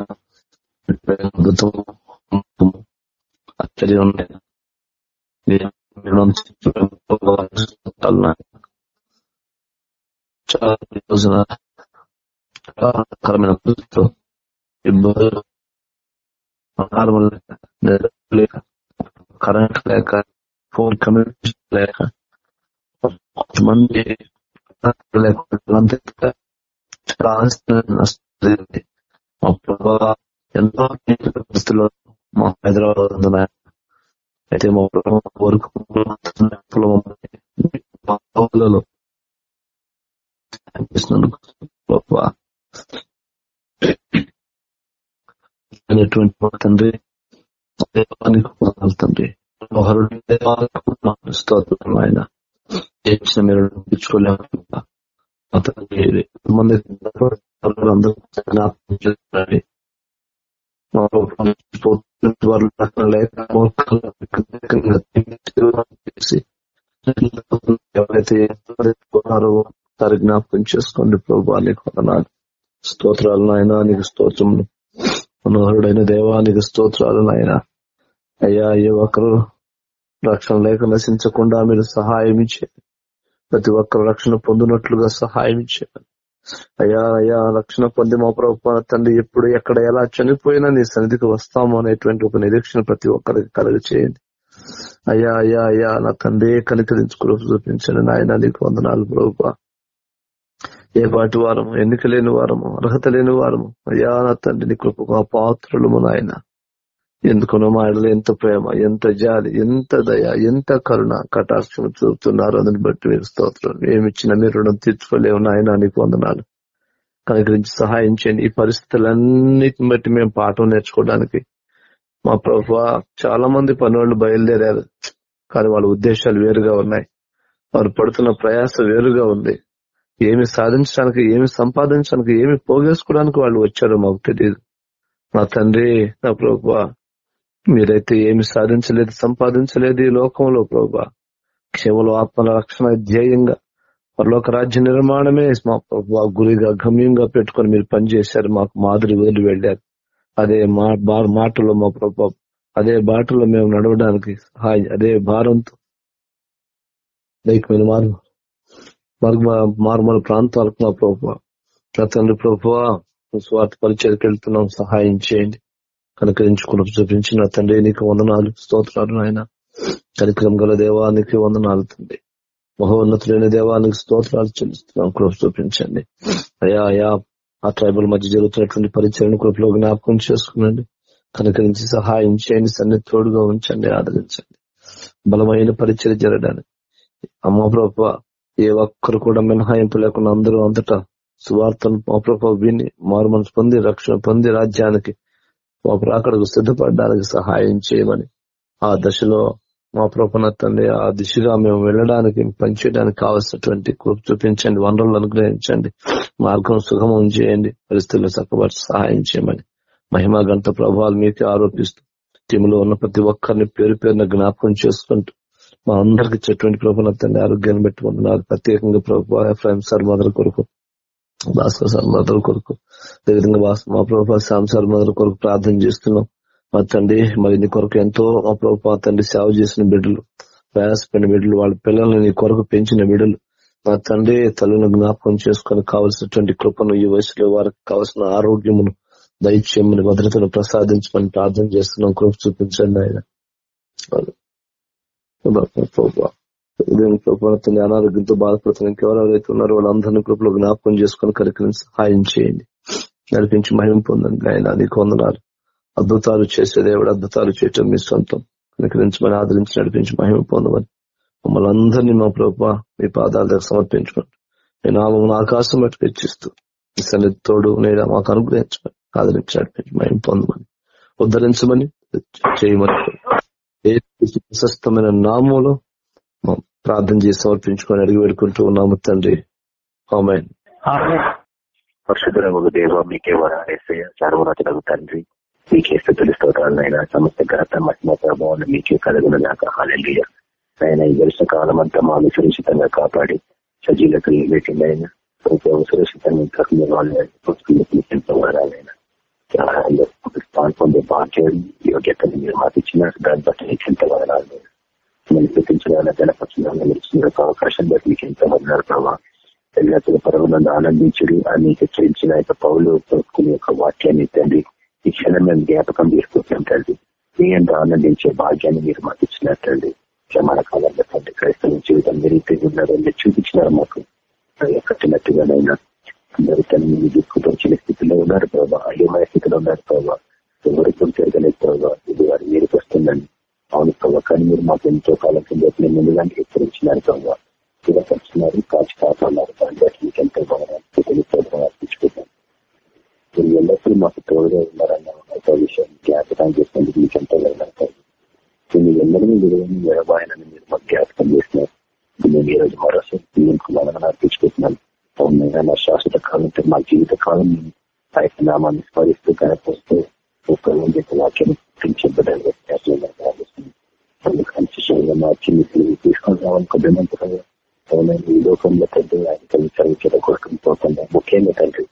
ఆశ్చర్యం చాలా రోజున కరమైన ఇబ్బందులు లేక కరెంట్ లేక ఫోన్ కమ్యూనికేషన్ లేక కొంతమంది మా ప్రభావ ఎంతో పరిస్థితుల్లో మా హైదరాబాద్ ఉన్నాయి అయితే మా వరకు అనేటువంటి తండ్రి దేవానికి తండ్రి. స్తోత్రం ఆయన. చేసిన మీరు మంది ఎవరైతే ఉన్నారో వారి జ్ఞాపకం చేసుకోండి ప్రభు నీకు వందనాలు స్తోత్రాలు నాయన నీకు స్తోత్రములు మనోహరుడైన దేవానికి స్తోత్రాలు నాయన అయ్యా ఏ ఒక్కరు రక్షణ లేక నశించకుండా మీరు సహాయం ఇచ్చేది ప్రతి ఒక్కరు రక్షణ పొందినట్లుగా సహాయం ఇచ్చేయాలి అయ్యా అయ్యా రక్షణ పొంది మా ప్రభు తండ్రి ఎప్పుడు ఎక్కడ ఎలా చనిపోయినా నీ సన్నిధికి వస్తాము అనేటువంటి ఒక నిరీక్షణ ప్రతి ఒక్కరికి కలుగు చేయండి. అయ్యా అయ్యా అయ్యా నా తండ్రి కనికరించుకుని చూపించండి. నాయన నీకు వందనాలు ప్రభు ఏ పాటి వారము? ఎన్నిక లేని వారము? అర్హత లేని వారము? అయ్యా నా తండ్రి నీ కృపకు పాత్రులము నాయన. ఎందుకునో మా ఆయనలో ఎంత ప్రేమ ఎంత జాలి ఎంత దయ ఎంత కరుణ కటాక్షం చూపుతున్నారు అని బట్టి మీరు స్తోత్రం. ఏమిచ్చిన మీరు రుణం తీర్చుకోలేవు నాయన నీకు వందనాలు. కనుగరించి సహాయం చేయండి. ఈ పరిస్థితులన్నిటిని బట్టి మేము పాఠం నేర్చుకోవడానికి మా ప్రభు చాలా మంది పనులు బయలుదేరారు. కానీ వాళ్ళ ఉద్దేశాలు వేరుగా ఉన్నాయి. వారు పడుతున్న ప్రయాస వేరుగా ఉంది. ఏమి సాధించడానికి ఏమి సంపాదించడానికి ఏమి పోగేసుకోవడానికి వాళ్ళు వచ్చారో మాకు తెలియదు నా తండ్రి నా ప్రభు మీరైతే ఏమి సాధించలేదు సంపాదించలేదు ఈ లోకంలో ప్రభా. కేవలం ఆత్మల రక్షణ ధ్యేయంగా పరలోక రాజ్య నిర్మాణమే మా ప్రభు గురిగా గమ్యంగా పెట్టుకుని మీరు పనిచేశారు మాకు మాదిరి వదిలి వెళ్ళారు. అదే మా మాటలో మా ప్రభావ అదే బాటలో మేము నడవడానికి సహాయం అదే భారంతో. దైకమైన మారు మార్గ మార్మల ప్రాంతాలకు మా ప్రభావ నా తండ్రి ప్రభావ స్వార్థ పరిచయకు వెళ్తున్నాం సహాయం చేయండి. కనుకరించుకుని చూపించిన తండ్రి నీకు వందనాలు. స్తోత్రాలు నాయన. కనికరం గల దేవానికి వందనాలు తండ్రి. మహోన్నతులైన దేవానికి స్తోత్రాలు చెల్లిస్తున్నాం. కృప చూపించండి. అయా అయా ఆ ట్రైబల్ మధ్య జరుగుతున్నటువంటి పరిచయను కృపలో జ్ఞాపకం చేసుకునండి. కనుకరించి సహాయం చేయండి. సన్ని తోడుగా ఉంచండి. ఆదరించండి. బలమైన పరిచయం జరగడానికి. అమ్మ ప్రభ ఏ ఒక్కరు కూడా మినహాయింపు లేకుండా అందరూ అంతటా సువార్తను మా ప్రభ విని మారు మనసు పొంది రక్షణ పొంది రాజ్యానికి మా ప్రాకడకు సిద్ధపడడానికి సహాయం చేయమని. ఆ దశలో మా ప్రభున తండ్రి ఆ దిశగా మేము వెళ్ళడానికి పనిచేయడానికి కావాల్సినటువంటి కృప చూపించండి వనరులు అనుగ్రహించండి మార్గం సుగమం చేయండి పరిస్థితులు చక్కబడి సహాయం చేయమని. మహిమా గంట ప్రభావాలు మీకే ఆరోపిస్తూ టీంలో ఉన్న ప్రతి ఒక్కరిని పేరు పేరున జ్ఞాపకం చేసుకుంటూ మా అందరికి ఇచ్చేటువంటి ప్రభుత్వ తండ్రి ఆరోగ్యాన్ని పెట్టుకుంటున్నారు. ప్రత్యేకంగా ప్రభుత్వ ఎఫ్రాయిం సార్ మదర్ కొరకు భాస్కర్ సార్ మదర్ కొరకు అదేవిధంగా మా ప్రభు శ్యామ్ సార్ మదర్ కొరకు ప్రార్థన చేస్తున్నాం. మా తండ్రి మరి నీ కొరకు ఎంతో మా ప్రభు తండ్రి సేవ చేసిన బిడ్డలు ప్రయాసపడిన బిడ్డలు వాళ్ళ పిల్లల్ని నీ కొరకు పెంచిన బిడ్డలు. మా తండ్రి తల్లిని జ్ఞాపకం చేసుకొని కావలసినటువంటి కృపను ఈ వయసులో వారికి కావలసిన ఆరోగ్యమును దయచేయమని భద్రతను ప్రసాదించమని ప్రార్థన చేస్తున్నాం. కృప చూపించండి ఆయన. కృపడుతుంది అనారోగ్యంతో బాధపడుతున్న ఇంకెవరు ఎవరైతే ఉన్నారో వాళ్ళందరినీ కృపలో జ్ఞాపకం చేసుకుని కరికరిని సహాయం చేయండి. నడిపించి మహిమ పొందండి ఆయన అది కొందనాలు అద్భుతాలు చేసే దేవుడు అద్భుతాలు చేయటం మీ సొంతం. కనికరించమని ఆదరించి నడిపించి మహిమ పొందమని మమ్మల్ని అందరినీ మా ప్రభావ మీ పాదాల దగ్గర సమర్పించుకోండి మీ నామం ఆకాశం అటు ఇచ్చిస్తూ ఈ సన్నిధి తోడు నేను మాకు అనుగ్రహించమని ఆదరించి నడిపించి మహిమ పొందమని. ఉద్ధరించమని చేయమని. ఏ ప్రశస్తమైన నామంలో ప్రార్థన చేసి సమర్పించుకొని అడిగి పెడుకుంటూ ఉన్నాము తండ్రి. ఆమె పరిశుద్ధులకు దేవ మీకే వరాలేసయ్య సర్వనతులకు తండ్రి. మీకే స్థుతులు స్తోత్రాలైనా సమస్త ఘనత మహిమ ప్రభావం మీకే కలుగునగాక. హాలెల్లియ. ఆయన ఈ గడిచిన కాలం అంతా మాకు సురక్షితంగా కాపాడి సజీలకు పెట్టిందైనా సురక్షితంగా స్థానం పొందే భాగ్యం యోగ్యతను మీరు మాకు ఇచ్చిన దాన్ని బట్టి మీకు ఎంత మిమ్మల్ని మనం చూపించడానికి జనపక్షంగా ఒక అవకాశం బట్టి మీకు ఎంతో వదనాలు ప్రభావ ఎల్లప్పుడూ పరమనంద ఆనందించుడు. అని హెచ్చరించిన యొక్క పౌలు తోసుకునే యొక్క వాక్యాన్ని తండ్రి ఈ క్షణం మేము జ్ఞాపకం తీసుకుంటాం మీ అంత ఆనందించే భాగ్యాన్ని మీరు మాకు ఇచ్చినట్టండి క్షమాల కాలంలో తండ్రి క్రైస్తవ జీవితం మీరు ఉన్నారో మీరు చూపించినారు మాకు. కట్టినట్టుగానైనా అందరూ తను మీ దిక్కుతో స్థితిలో ఉన్నారు ప్రభావ అయోమయ స్థితిలో ఉన్నారు ప్రభావ ఎవరికి తిరగలేదు ప్రభావ ఇది వారి మీరుకు వస్తుందండి అవును ప్రభావ కానీ మీరు మాకు ఎంతో కాలం కింద ముందుగానే హెచ్చరించినారు ప్రభావ స్థిరపరుచున్నారు కాచి కాపాడారు దాన్ని బట్టి మీకు ఎంతో బాగా అర్పించుకుంటాం మీరు ఎల్లప్పుడూ మాకు తోడుగా ఉన్నారన్న ఒక విషయం జ్ఞాపకం చేసినందుకు మీకు ఎంతో వెళ్ళారు మీరు ఎన్నడూ విలువని ఎడబాయనని మీరు మాకు జ్ఞాపకం చేస్తున్నారు మేము ఈ రోజు మరోసారి మీకు మనం అర్పించుకుంటున్నాం అవునైనా నా శాశ్వత కాలం మా జీవిత కాలం ఆయన నామాన్ని స్మరిస్తూ కనపరుస్తూ ఒక్కరు చెప్పిన వాక్యం పెంచబడాలి మార్చి మీకు అవునైనా ఈ లోకంలో ఆయన చదివించడం కొరకు పోకుండా ముఖ్యంగా తండ్రి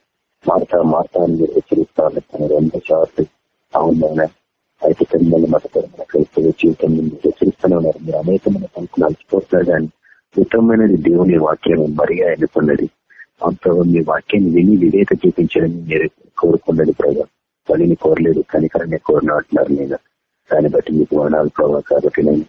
మారుతా మారుతా అని మీరు సార్లు అవునైనా అయితే తల్లి మతపరమైన క్రైస్తవ జీవితం మీరు హెచ్చరిస్తూనే ఉన్నారు మీరు అనేకమైన పనులు నడిచిపోతున్నారు కానీ ఉత్తమమైనది దేవుని వాక్యం మరిగా ఎన్నుకున్నది అంత మీ వాక్యాన్ని విని విధేత చూపించడం మీరు కోరుకున్నది ప్రజలు బలిని కోరలేదు కనికరాన్ని కోరినట్టున్నారు నేను దాన్ని బట్టి మీకు వనాలు ప్రభావ కాబట్టి నేను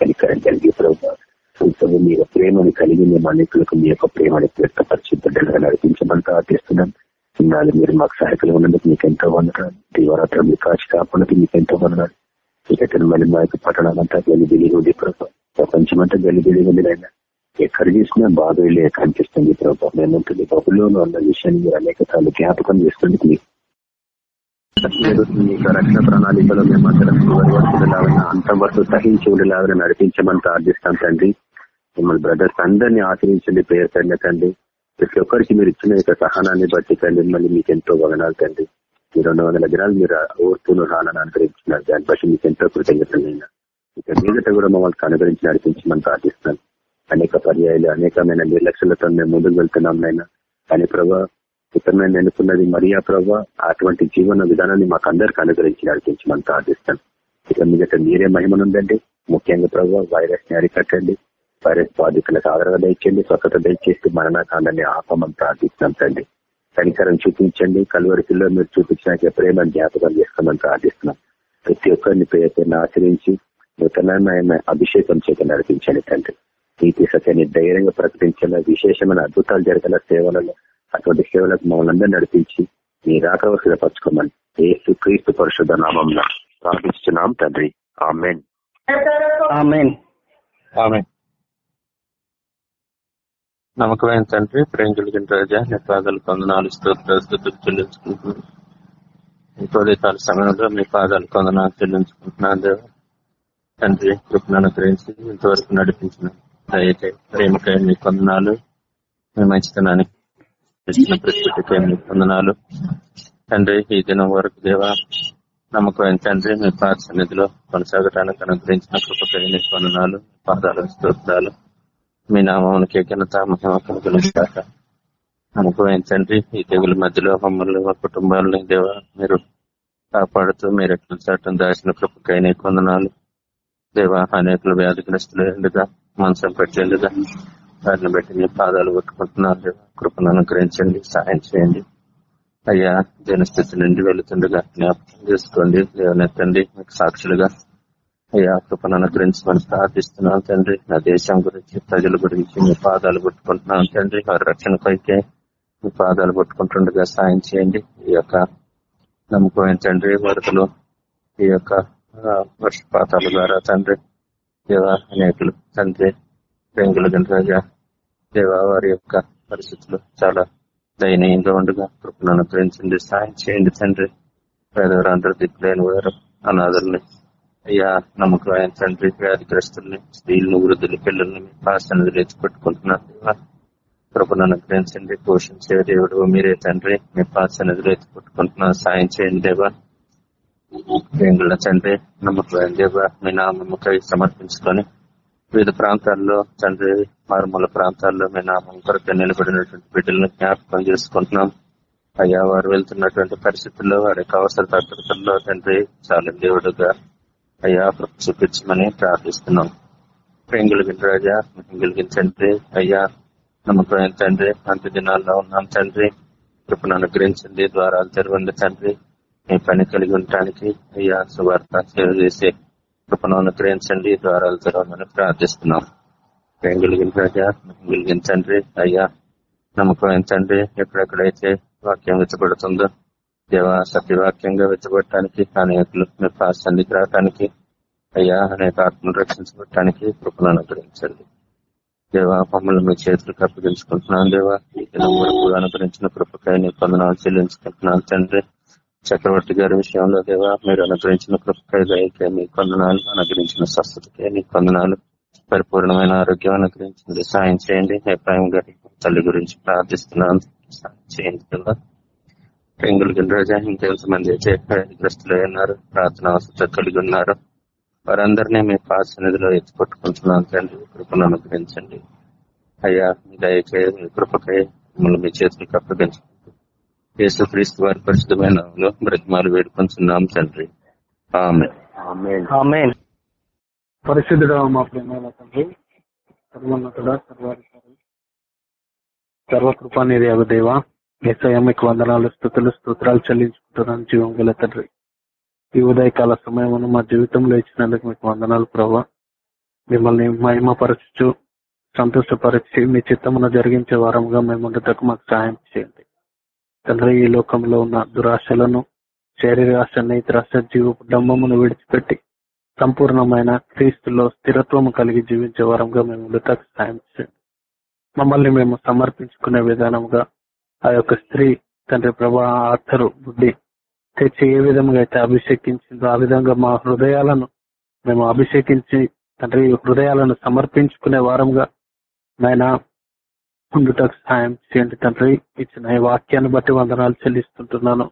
కనికరం కలిగి ప్రభావ ఉత్తమ మీ యొక్క ప్రేమను కలిగి మేము అనేకులకు మీ యొక్క ప్రేమను వ్యక్తపరిచి బిడ్డలుగా నడిపించమని ప్రార్థిస్తున్నాం. ఇన్నాళ్ళు మీరు మాకు సహాయకులు ఉన్నందుకు మీకు ఎంతో వందనాలు. దీవరాత్రం మీ కాచి కాపాడికి మీకు ఎంతో వందనాలు. ఇక్కడ మళ్ళీ మా యొక్క పట్టణాలంతా గలిబిలి ఉంది ప్రభావ ప్రపంచమంతా గలిబిలి ఉంది అయినా ఎక్కడ చూసినా బాధలే కనిపిస్తుంది ప్రభావ మేముంటుంది బబుల్లో అన్న విషయాన్ని మీరు అనేక సార్లు జ్ఞాపకం చేస్తుంది మీకు మీ యొక్క రక్షణ ప్రణాళికలో మేము అందరం అంతం వర్త్ సహించి ఉండేలాగా నడిపించమని ప్రార్థిస్తాం తండ్రి మిమ్మల్ని బ్రదర్స్ అందరినీ ఆచరించండి పేరు తండ్రి తండ్రి ప్రతి ఒక్కరికి మీరు ఇచ్చిన యొక్క సహనాన్ని బట్టి తండ్రి మిమ్మల్ని మీకు ఎంతో వగనాలు తండ్రి. మీరు రెండు వందల దినాలు మీరు ఓర్పును రానని అనుగ్రహించినారు. దాన్ని బట్టి మీకు ఎంతో కృతజ్ఞతలైన. ఇక మీదట కూడా మమ్మల్ని అనుగ్రహించి నడిపించమని ప్రార్థిస్తున్నాను అనేక పర్యాయాలు అనేకమైన నిర్లక్ష్యాలతో మేము ముందుకు వెళ్తున్నాం నైనా కానీ ప్రభావ ఇతరులను ఎన్నుకున్నది మరియా ప్రభావ అటువంటి జీవన విధానాన్ని మాకు అందరికి అనుగ్రహించి నడిపించమని ప్రార్థిస్తాను ఇక మీదట మీరే మహిమనుందండి ముఖ్యంగా ప్రభావ వైరస్ని అరికట్టండి. వైరస్ బాధితులకు ఆదరణ దయచేయండి. స్వచ్ఛత దయచేసి మరణకాండాన్ని ఆపమని ప్రార్థిస్తున్నాం తండ్రి. కనికరం చూపించండి. కలువరికిలో మీరు చూపించిన ప్రేమ జ్ఞాపకం చేసుకోమని ప్రార్థిస్తున్నాం. ప్రతి ఒక్కరిని పేరుని ఆచరించి నూతనమైన అభిషేకం చేత నడిపించండి తండ్రి. నీతి సత్యాన్ని ధైర్యంగా ప్రకటించిన విశేషమైన అద్భుతాలు జరగల సేవలలో అటువంటి సేవలకు మమ్మల్ని అందరూ నడిపించి మీ రాకవలసిన పరచుకోమని ఏసు క్రీస్తు పరిశుద్ధ నామం ప్రార్థిస్తున్నాం తండ్రి. ఆమెన్. ఆమెన్. ఆమె నమ్మకమైన తండ్రి ప్రేమ కలిగిన రాజా నీ పాదాలు కొందనాలు స్తోత్రాలు చెల్లించుకుంటున్నాను సమయంలో మీ పాదాలు కొందనాలు చెల్లించుకుంటున్నాను దేవ. తండ్రి కృపను అనుగ్రహించి ఇంతవరకు నడిపించిన దయకై ప్రేమకై మీ కొందనాలు మీ మంచితనానికి వందనాలు కొందనాలు తండ్రి ఈ దినం వరకు దేవా నమ్మకం తండ్రి మీ పాద సన్నిధిలో కొనసాగటానికి అనుగ్రహించిన కృపకైన వందనాలు కొందనాలు పాదాలు స్తోత్రాలు. మీ నామానికి ఘనత మహిమ కలుగుతాక నమ్మకం తండ్రి ఈ తెగుల మధ్యలో మమ్మల్ని మా కుటుంబాలని దేవా మీరు కాపాడుతూ మీరు ఎక్కడ చాటం దాచిన కృపకైన కొందనాలు దేవా అనేకులు వ్యాధిగ్రస్తులు ఎందుగా మనసం పెట్టేందుగా దాన్ని బట్టి మీ పాదాలు కొట్టుకుంటున్నారు. కృపను అనుగ్రహించండి సహాయం చేయండి. అయ్యా జనస్థితి నుండి వెళుతుండగా జ్ఞాపకం చేసుకోండి. లేవనెత్తండి మీకు సాక్షులుగా. అయ్యా కృపను అనుగ్రహించమని ప్రార్థిస్తున్నాను తండ్రి. నా దేశం గురించి ప్రజల గురించి మీ పాదాలు పట్టుకుంటున్నాను తండ్రి. వారి రక్షణకైతే మీ పాదాలు పట్టుకుంటుండగా సాయం చేయండి. ఈ యొక్క నమ్మకమైన తండ్రి వరదలు ఈ యొక్క వర్షపాతాల ద్వారా తండ్రి దేవ అనేకులు తండ్రి బెంగులు రాజా దేవ వారి యొక్క పరిస్థితులు చాలా దయనీయంగా ఉండగా కృపను అనుగ్రహించండి సాయం చేయండి తండ్రి. పేదవారందరూ దిక్కులేని వారు అనాథుల్ని అయ్యా నమ్మకమైన తండ్రి వ్యాధిగ్రస్తుల్ని స్త్రీలను వృద్ధులు పిల్లల్ని మీ పాసనలు ఎత్తుకొట్టుకుంటున్నారు కృపను అనుగ్రహించండి పోషించే దేవుడు మీరే తండ్రి మీ పాసనలు ఎత్తుకొట్టుకుంటున్నారు సాయం చేయండి దేవా. బెంగుళ తండ్రి నమ్మకం దేవా మీ నామమ్మకై సమర్పించుకొని వివిధ ప్రాంతాల్లో తండ్రి మారుమూల ప్రాంతాల్లో మీ నామం కొరకు నిలబడినటువంటి బిడ్డలను జ్ఞాపకం చేసుకుంటున్నాం. అయ్యా వారు వెళ్తున్నటువంటి పరిస్థితుల్లో వారి యొక్క అవసర తత్పరతల్లో తండ్రి చాలా దేవుడుగా. అయ్యా చూపించమని ప్రార్థిస్తున్నాం. ప్రేంగులు రాజా తండ్రి అయ్యా నమ్మకం తండ్రి అంత దినాల్లో ఉన్నాం తండ్రి. కృపను అనుగ్రహించండి ద్వారాలు తెరవండి తండ్రి. మీ పని కలిగి ఉండటానికి అయ్యా సువార్త సేవ చేసే కృపను అనుగ్రహించండి ద్వారాలు తెరవాలని ప్రార్థిస్తున్నాం. ప్రేంగులు రాజా మిగిలిన తండ్రి అయ్యా నమ్మకం తండ్రి ఎక్కడెక్కడైతే వాక్యం వెచ్చబడుతుందో దేవ సత్యవాక్యంగా వెచ్చబడటానికి అనేకులు మీ ప్రాసన్నికి రావటానికి అయ్యా అనేక ఆత్మను రక్షించబడటానికి కృపను అనుగ్రహించండి. దేవా మమ్మల్ని మీ చేతులు కప్పగించుకుంటున్నాను దేవా అనుగ్రహించిన కృపకాయ నీ పొందనాలు చెల్లించుకుంటున్నాను తండ్రి. చక్రవర్తి గారి విషయంలో దేవా మీరు అనుగ్రహించిన కృపకైతే మీ కొందనాలు అనుగ్రహించిన స్వస్థతకే మీ కొందనాలు పరిపూర్ణమైన ఆరోగ్యం అనుగ్రహించింది. సాయం చేయండి. అభిప్రాయం గారి తల్లి గురించి ప్రార్థిస్తున్నాను. సాయం చేయండి దేవా. పెంగులు గిరిరాజా ఇంకెంతమంది అయితే గ్రస్తులు ఉన్నారు. ప్రార్థన అవసరం కలిగి ఉన్నారు. వారందరినీ మీ పాస్ ఎత్తుపట్టుకుంటున్నాను తండ్రి. కృపను అనుగ్రహించండి. అయ్యా మీ దయకే మీ కృపకై మిమ్మల్ని మీ చేతులకు అప్పగించండి యేసు క్రీస్తు వారి పరిశుద్ధమైన బ్రతిమాలు వేడుకొంచున్నాం తండ్రి. పరిశుద్ధుడ మా ప్రేమ తండ్రి సర్వోన్నతుడ సర్వాధికారి సర్వకృపానిధి అగు దేవ వందనాలు స్థుతులు స్తోత్రాలు చెల్లించుకుంటున్నాను జీవం గల తండ్రి. ఈ ఉదయకాల సమయమును మా జీవితంలో ఇచ్చినందుకు మీకు వందనాలు ప్రభా. మిమ్మల్ని మహిమపరచు సంతోషపరిచి మీ చిత్తమును జరిగించే వారంగా మేము ఉండటకు మాకు సహాయం చేయండి. తండ్రి ఈ లోకంలో ఉన్న దురాశలను శరీరాశ నైతిరాశ జీవపు డంబమును విడిచిపెట్టి సంపూర్ణమైన క్రీస్తులో స్థిరత్వము కలిగి జీవించే వారంగా మేము మృతకు సాయం చేయండి. మమ్మల్ని మేము సమర్పించుకునే విధానంగా ఆ యొక్క స్త్రీ తండ్రి ప్రభా ఆర్థరు బుద్ధి తెచ్చి ఏ విధంగా అయితే అభిషేకించిందో ఆ విధంగా మా హృదయాలను మేము అభిషేకించి తండ్రి హృదయాలను సమర్పించుకునే వారంగా నాయన ఉండుటకు సాయం చేయండి తండ్రి. ఇచ్చిన ఈ వాక్యాన్ని బట్టి వందనాలు చెల్లిస్తుంటున్నాను.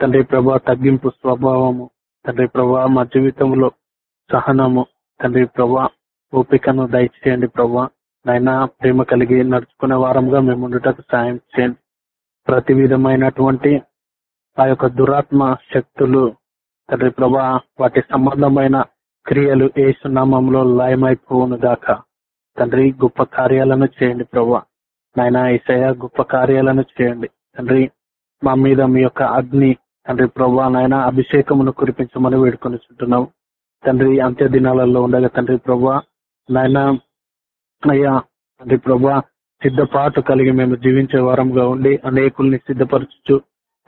తండ్రి ప్రభా తగ్గింపు స్వభావము తండ్రి ప్రభా మా జీవితంలో సహనము తండ్రి ప్రభా ఓపికను దయచేయండి ప్రభా. నాయన ప్రేమ కలిగి నడుచుకునే వారంగా మేము ఉండటకు సాయం చేయండి. ప్రతి విధమైనటువంటి ఆ యొక్క దురాత్మ శక్తులు తండ్రి ప్రభా వాటి సంబంధమైన క్రియలు ఏసునామంలో లయమైపోవును గాక తండ్రి గొప్ప కార్యాలను చేయండి ప్రభా. నాయన ఈసయ గొప్ప కార్యాలను చేయండి. తండ్రి మా మీద మీ యొక్క అగ్ని తండ్రి ప్రభా నాయన అభిషేకమును కురిపించమని వేడుకొని చుంటున్నాం తండ్రి అంత్య దినాలలో ఉండగా తండ్రి ప్రభా నాయన అయ్యా తండ్రి ప్రభా సిద్ధపాటు కలిగి మేము జీవించే వారంగా ఉండి అనేకుల్ని సిద్ధపరచు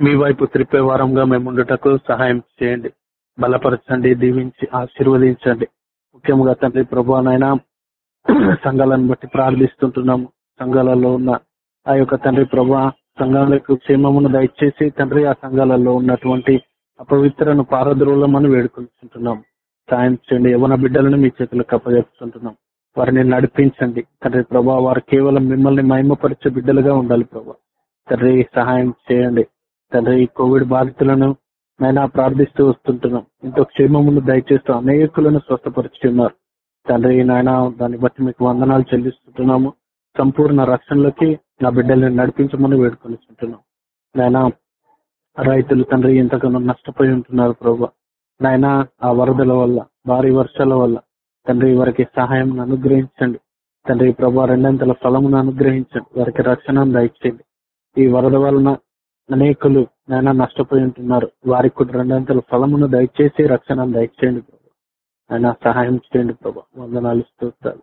మీ వైపు త్రిప్పే వారంగా మేము ఉండటకు సహాయం చేయండి. బలపరచండి దీవించి ఆశీర్వదించండి. ముఖ్యంగా తండ్రి ప్రభా నాయన సంఘాలను బట్టి ప్రార్థిస్తుంటున్నాము. సంఘాలలో ఉన్న ఆ యొక్క తండ్రి ప్రభా సంఘాలకు క్షేమమును దయచేసి తండ్రి ఆ సంఘాలలో ఉన్నటువంటి అపవిత్రను పారద్రోలమని వేడుకుంటున్నాం సాయం చేయండి. యవన బిడ్డలను మీ చేతులకు అప్పజెప్తుంటున్నాం వారిని నడిపించండి. తండ్రి ప్రభా వారు కేవలం మిమ్మల్ని మహిమపరిచే బిడ్డలుగా ఉండాలి ప్రభా. తండ్రి సహాయం చేయండి. తండ్రి కోవిడ్ బాధితులను నైనా ప్రార్థిస్తూ వస్తుంటున్నాం. ఎంతో క్షేమమును దయచేస్తూ అనేకులను స్వస్థపరుచుతున్నారు తండ్రి నాయన దాన్ని బట్టి మీకు వందనాలు చెల్లిస్తుంటున్నాము. సంపూర్ణ రక్షణలోకి నా బిడ్డల్ని నడిపించమని వేడుకొనిస్తుంటున్నాం నాయన రైతులు తండ్రి ఎంతగానో నష్టపోయి ఉంటున్నారు ప్రభు. నాయన ఆ వరదల వల్ల భారీ వర్షాల వల్ల తండ్రి వారికి సహాయం అనుగ్రహించండి. తండ్రి ప్రభా రెండంతల ఫలమును అనుగ్రహించండి. వారికి రక్షణ దయచేయండి. ఈ వరద వలన అనేకులు నాయన నష్టపోయి ఉంటున్నారు. వారికి కూడా రెండంతల ఫలమును దయచేసి రక్షణ దయచేయండి ప్రభు. ఆయన సహాయం చేయండి ప్రభా. వందనాలు స్తోత్రాలు.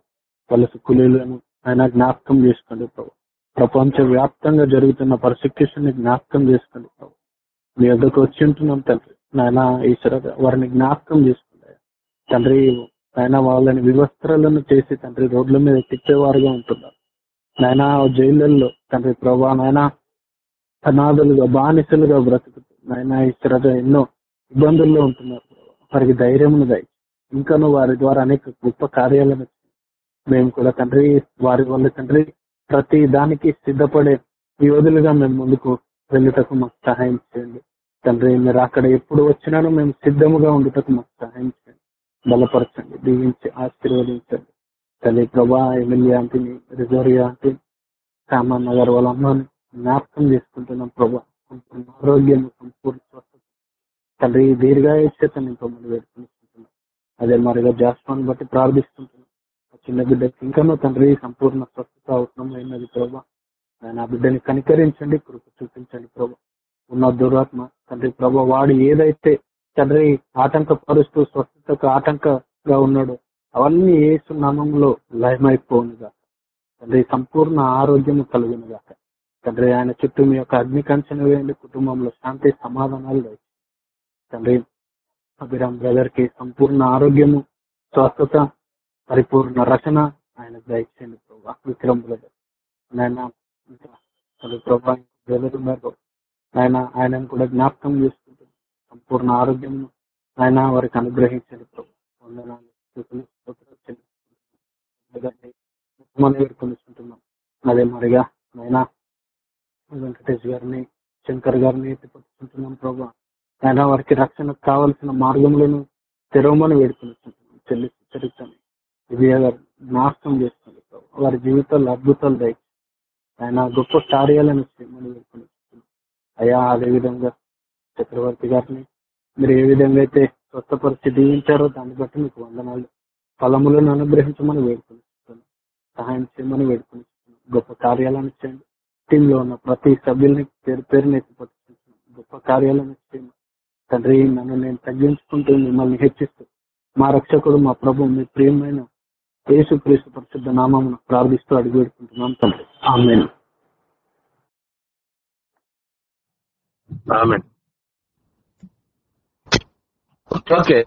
వలస కూలీలను ఆయన జ్ఞాపకం చేసుకోండి ప్రభు. ప్రపంచ వ్యాప్తంగా జరుగుతున్న పర్సిక్యూషన్ జ్ఞాపకం చేసుకోండి ప్రభు. మీ వద్దకు వచ్చి ఉంటున్నాం తండ్రి. నాయన ఈశ్వర వారిని జ్ఞాపకం చేసుకోండి తండ్రి ఆయన వాళ్ళని వివస్త్రాలను చేసి తండ్రి రోడ్ల మీద తిప్పేవారుగా ఉంటున్నారు. నాయన జైళ్ళల్లో తండ్రి ప్రభా నాయన అనాథలుగా బానిసలుగా బ్రతుకుతుంది నాయన ఈశ్వర ఎన్నో ఇబ్బందుల్లో ఉంటున్నారు వారికి ధైర్యమును దాయి ఇంకాను వారి ద్వారా అనేక గొప్ప కార్యాలను మేము కూడా తండ్రి వారి వల్ల తండ్రి ప్రతి దానికి సిద్ధపడే యోధులుగా మేము ముందుకు వెళ్ళుటకు మాకు సహాయం చేయండి. తండ్రి మీరు అక్కడ ఎప్పుడు వచ్చినానో మేము సిద్ధముగా ఉండటకు మాకు సహాయం చేయండి. బలపరచండి దీవించి ఆశీర్వదించండి. తల్లి ప్రభా ఎమ్మెల్యే ఆంటీని రిజర్వ్ ఆంటీ సామాన్ నగర్ వాళ్ళ అమ్మని జ్ఞాపకం చేసుకుంటున్నాం ప్రభా. కొంచెం ఆరోగ్యం సంపూర్ణ స్వస్థత. తండ్రి దీర్ఘాయుష్యత నింపమని వేడుకుంటున్నాం. అదే మరిగా జాస్వాన్ని బట్టి ప్రార్థిస్తుంటున్నాం. చిన్న బిడ్డకి ఇంకనూ తండ్రి సంపూర్ణ స్వస్థత అవసరమైనది ప్రభా. ఆయన ఆ బిడ్డని కనికరించండి కృప చూపించండి ప్రభా. ఉన్న దురాత్మ తండ్రి ప్రభా వాడు ఏదైతే తండ్రి ఆటంకపరుస్తూ స్వస్థతకు ఆటంకగా ఉన్నాడో అవన్నీ ఏసు నామంలో లయమైపోనుగా తండ్రి సంపూర్ణ ఆరోగ్యము కలుగునుగా తండ్రి ఆయన చుట్టూ మీ యొక్క అగ్నికంచన వేయండి కుటుంబంలో శాంతి సమాధానాలు తండ్రి అభిరామ్ బ్రదర్కి సంపూర్ణ ఆరోగ్యము స్వస్థత పరిపూర్ణ రచన ఆయన దయచేయండి ప్రభా. విక్రమ్ నాయన ఇంకా తండ్రి ప్రభా ఆయన ఆయనను కూడా జ్ఞాపకం చేసుకుంటుంది సంపూర్ణ ఆరోగ్యం ఆయన వారికి అనుగ్రహించండి ప్రభు. చెల్లిస్తున్నాం. వేడుకొనిస్తుంటున్నాం అదే మరిగా ఆయన వెంకటేష్ గారిని శంకర్ గారిని ఎత్తిపట్టుకుంటున్నాం ప్రభు. ఆయన వారికి రక్షణకు కావలసిన మార్గంలోనూ తెరవమని వేడుకొనిస్తుంటున్నాం చెల్లి చరిత్రని ఇవి నాశనం చేస్తుంది. వారి జీవితాల్లో అద్భుతాలు దయ ఆయన గొప్ప కార్యాలను అయ్యా అదే విధంగా చక్రవర్తి గారిని మీరు ఏ విధంగా అయితే స్వస్థపరిచి దీవించారో దాన్ని బట్టి మీకు వందనాలు. ఫలములను అనుగ్రహించమని వేడుకొని సహాయం చేయమని వేడుకొని గొప్ప కార్యాలను చేయండి. టీంలో ఉన్న ప్రతి సభ్యుల్ని పేరు పేరుని ఎత్తిపట్టుకుంటున్నాం గొప్ప కార్యాలను చేయండి. తండ్రి నన్ను నేను తగ్గించుకుంటూ మిమ్మల్ని హెచ్చిస్తూ మా రక్షకుడు మా ప్రభు మీ ప్రియమైన యేసు క్రీస్తు పరిశుద్ధ నామమును ప్రార్థిస్తూ అడిగి పెడుకుంటున్నాం తండ్రి. ఆమెన్. ఆమె ఓకే.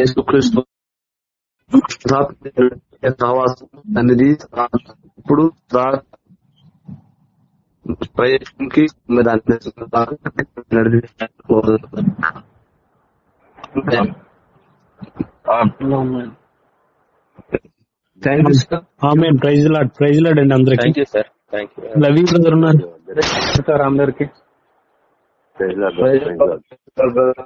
యేసుక్రీస్తు అనేది ఇప్పుడు ప్రయత్నంకి దాన్ని థ్యాంక్ యూ సార్ ఆమె ప్రైజ్ లాడ్ ప్రైజ్ లాడ్ అండి అందరికి. Thank you sir thank you లవి brother ఉన్నారు. చెప్తారా అందరికి? Praise lord. Praise lord.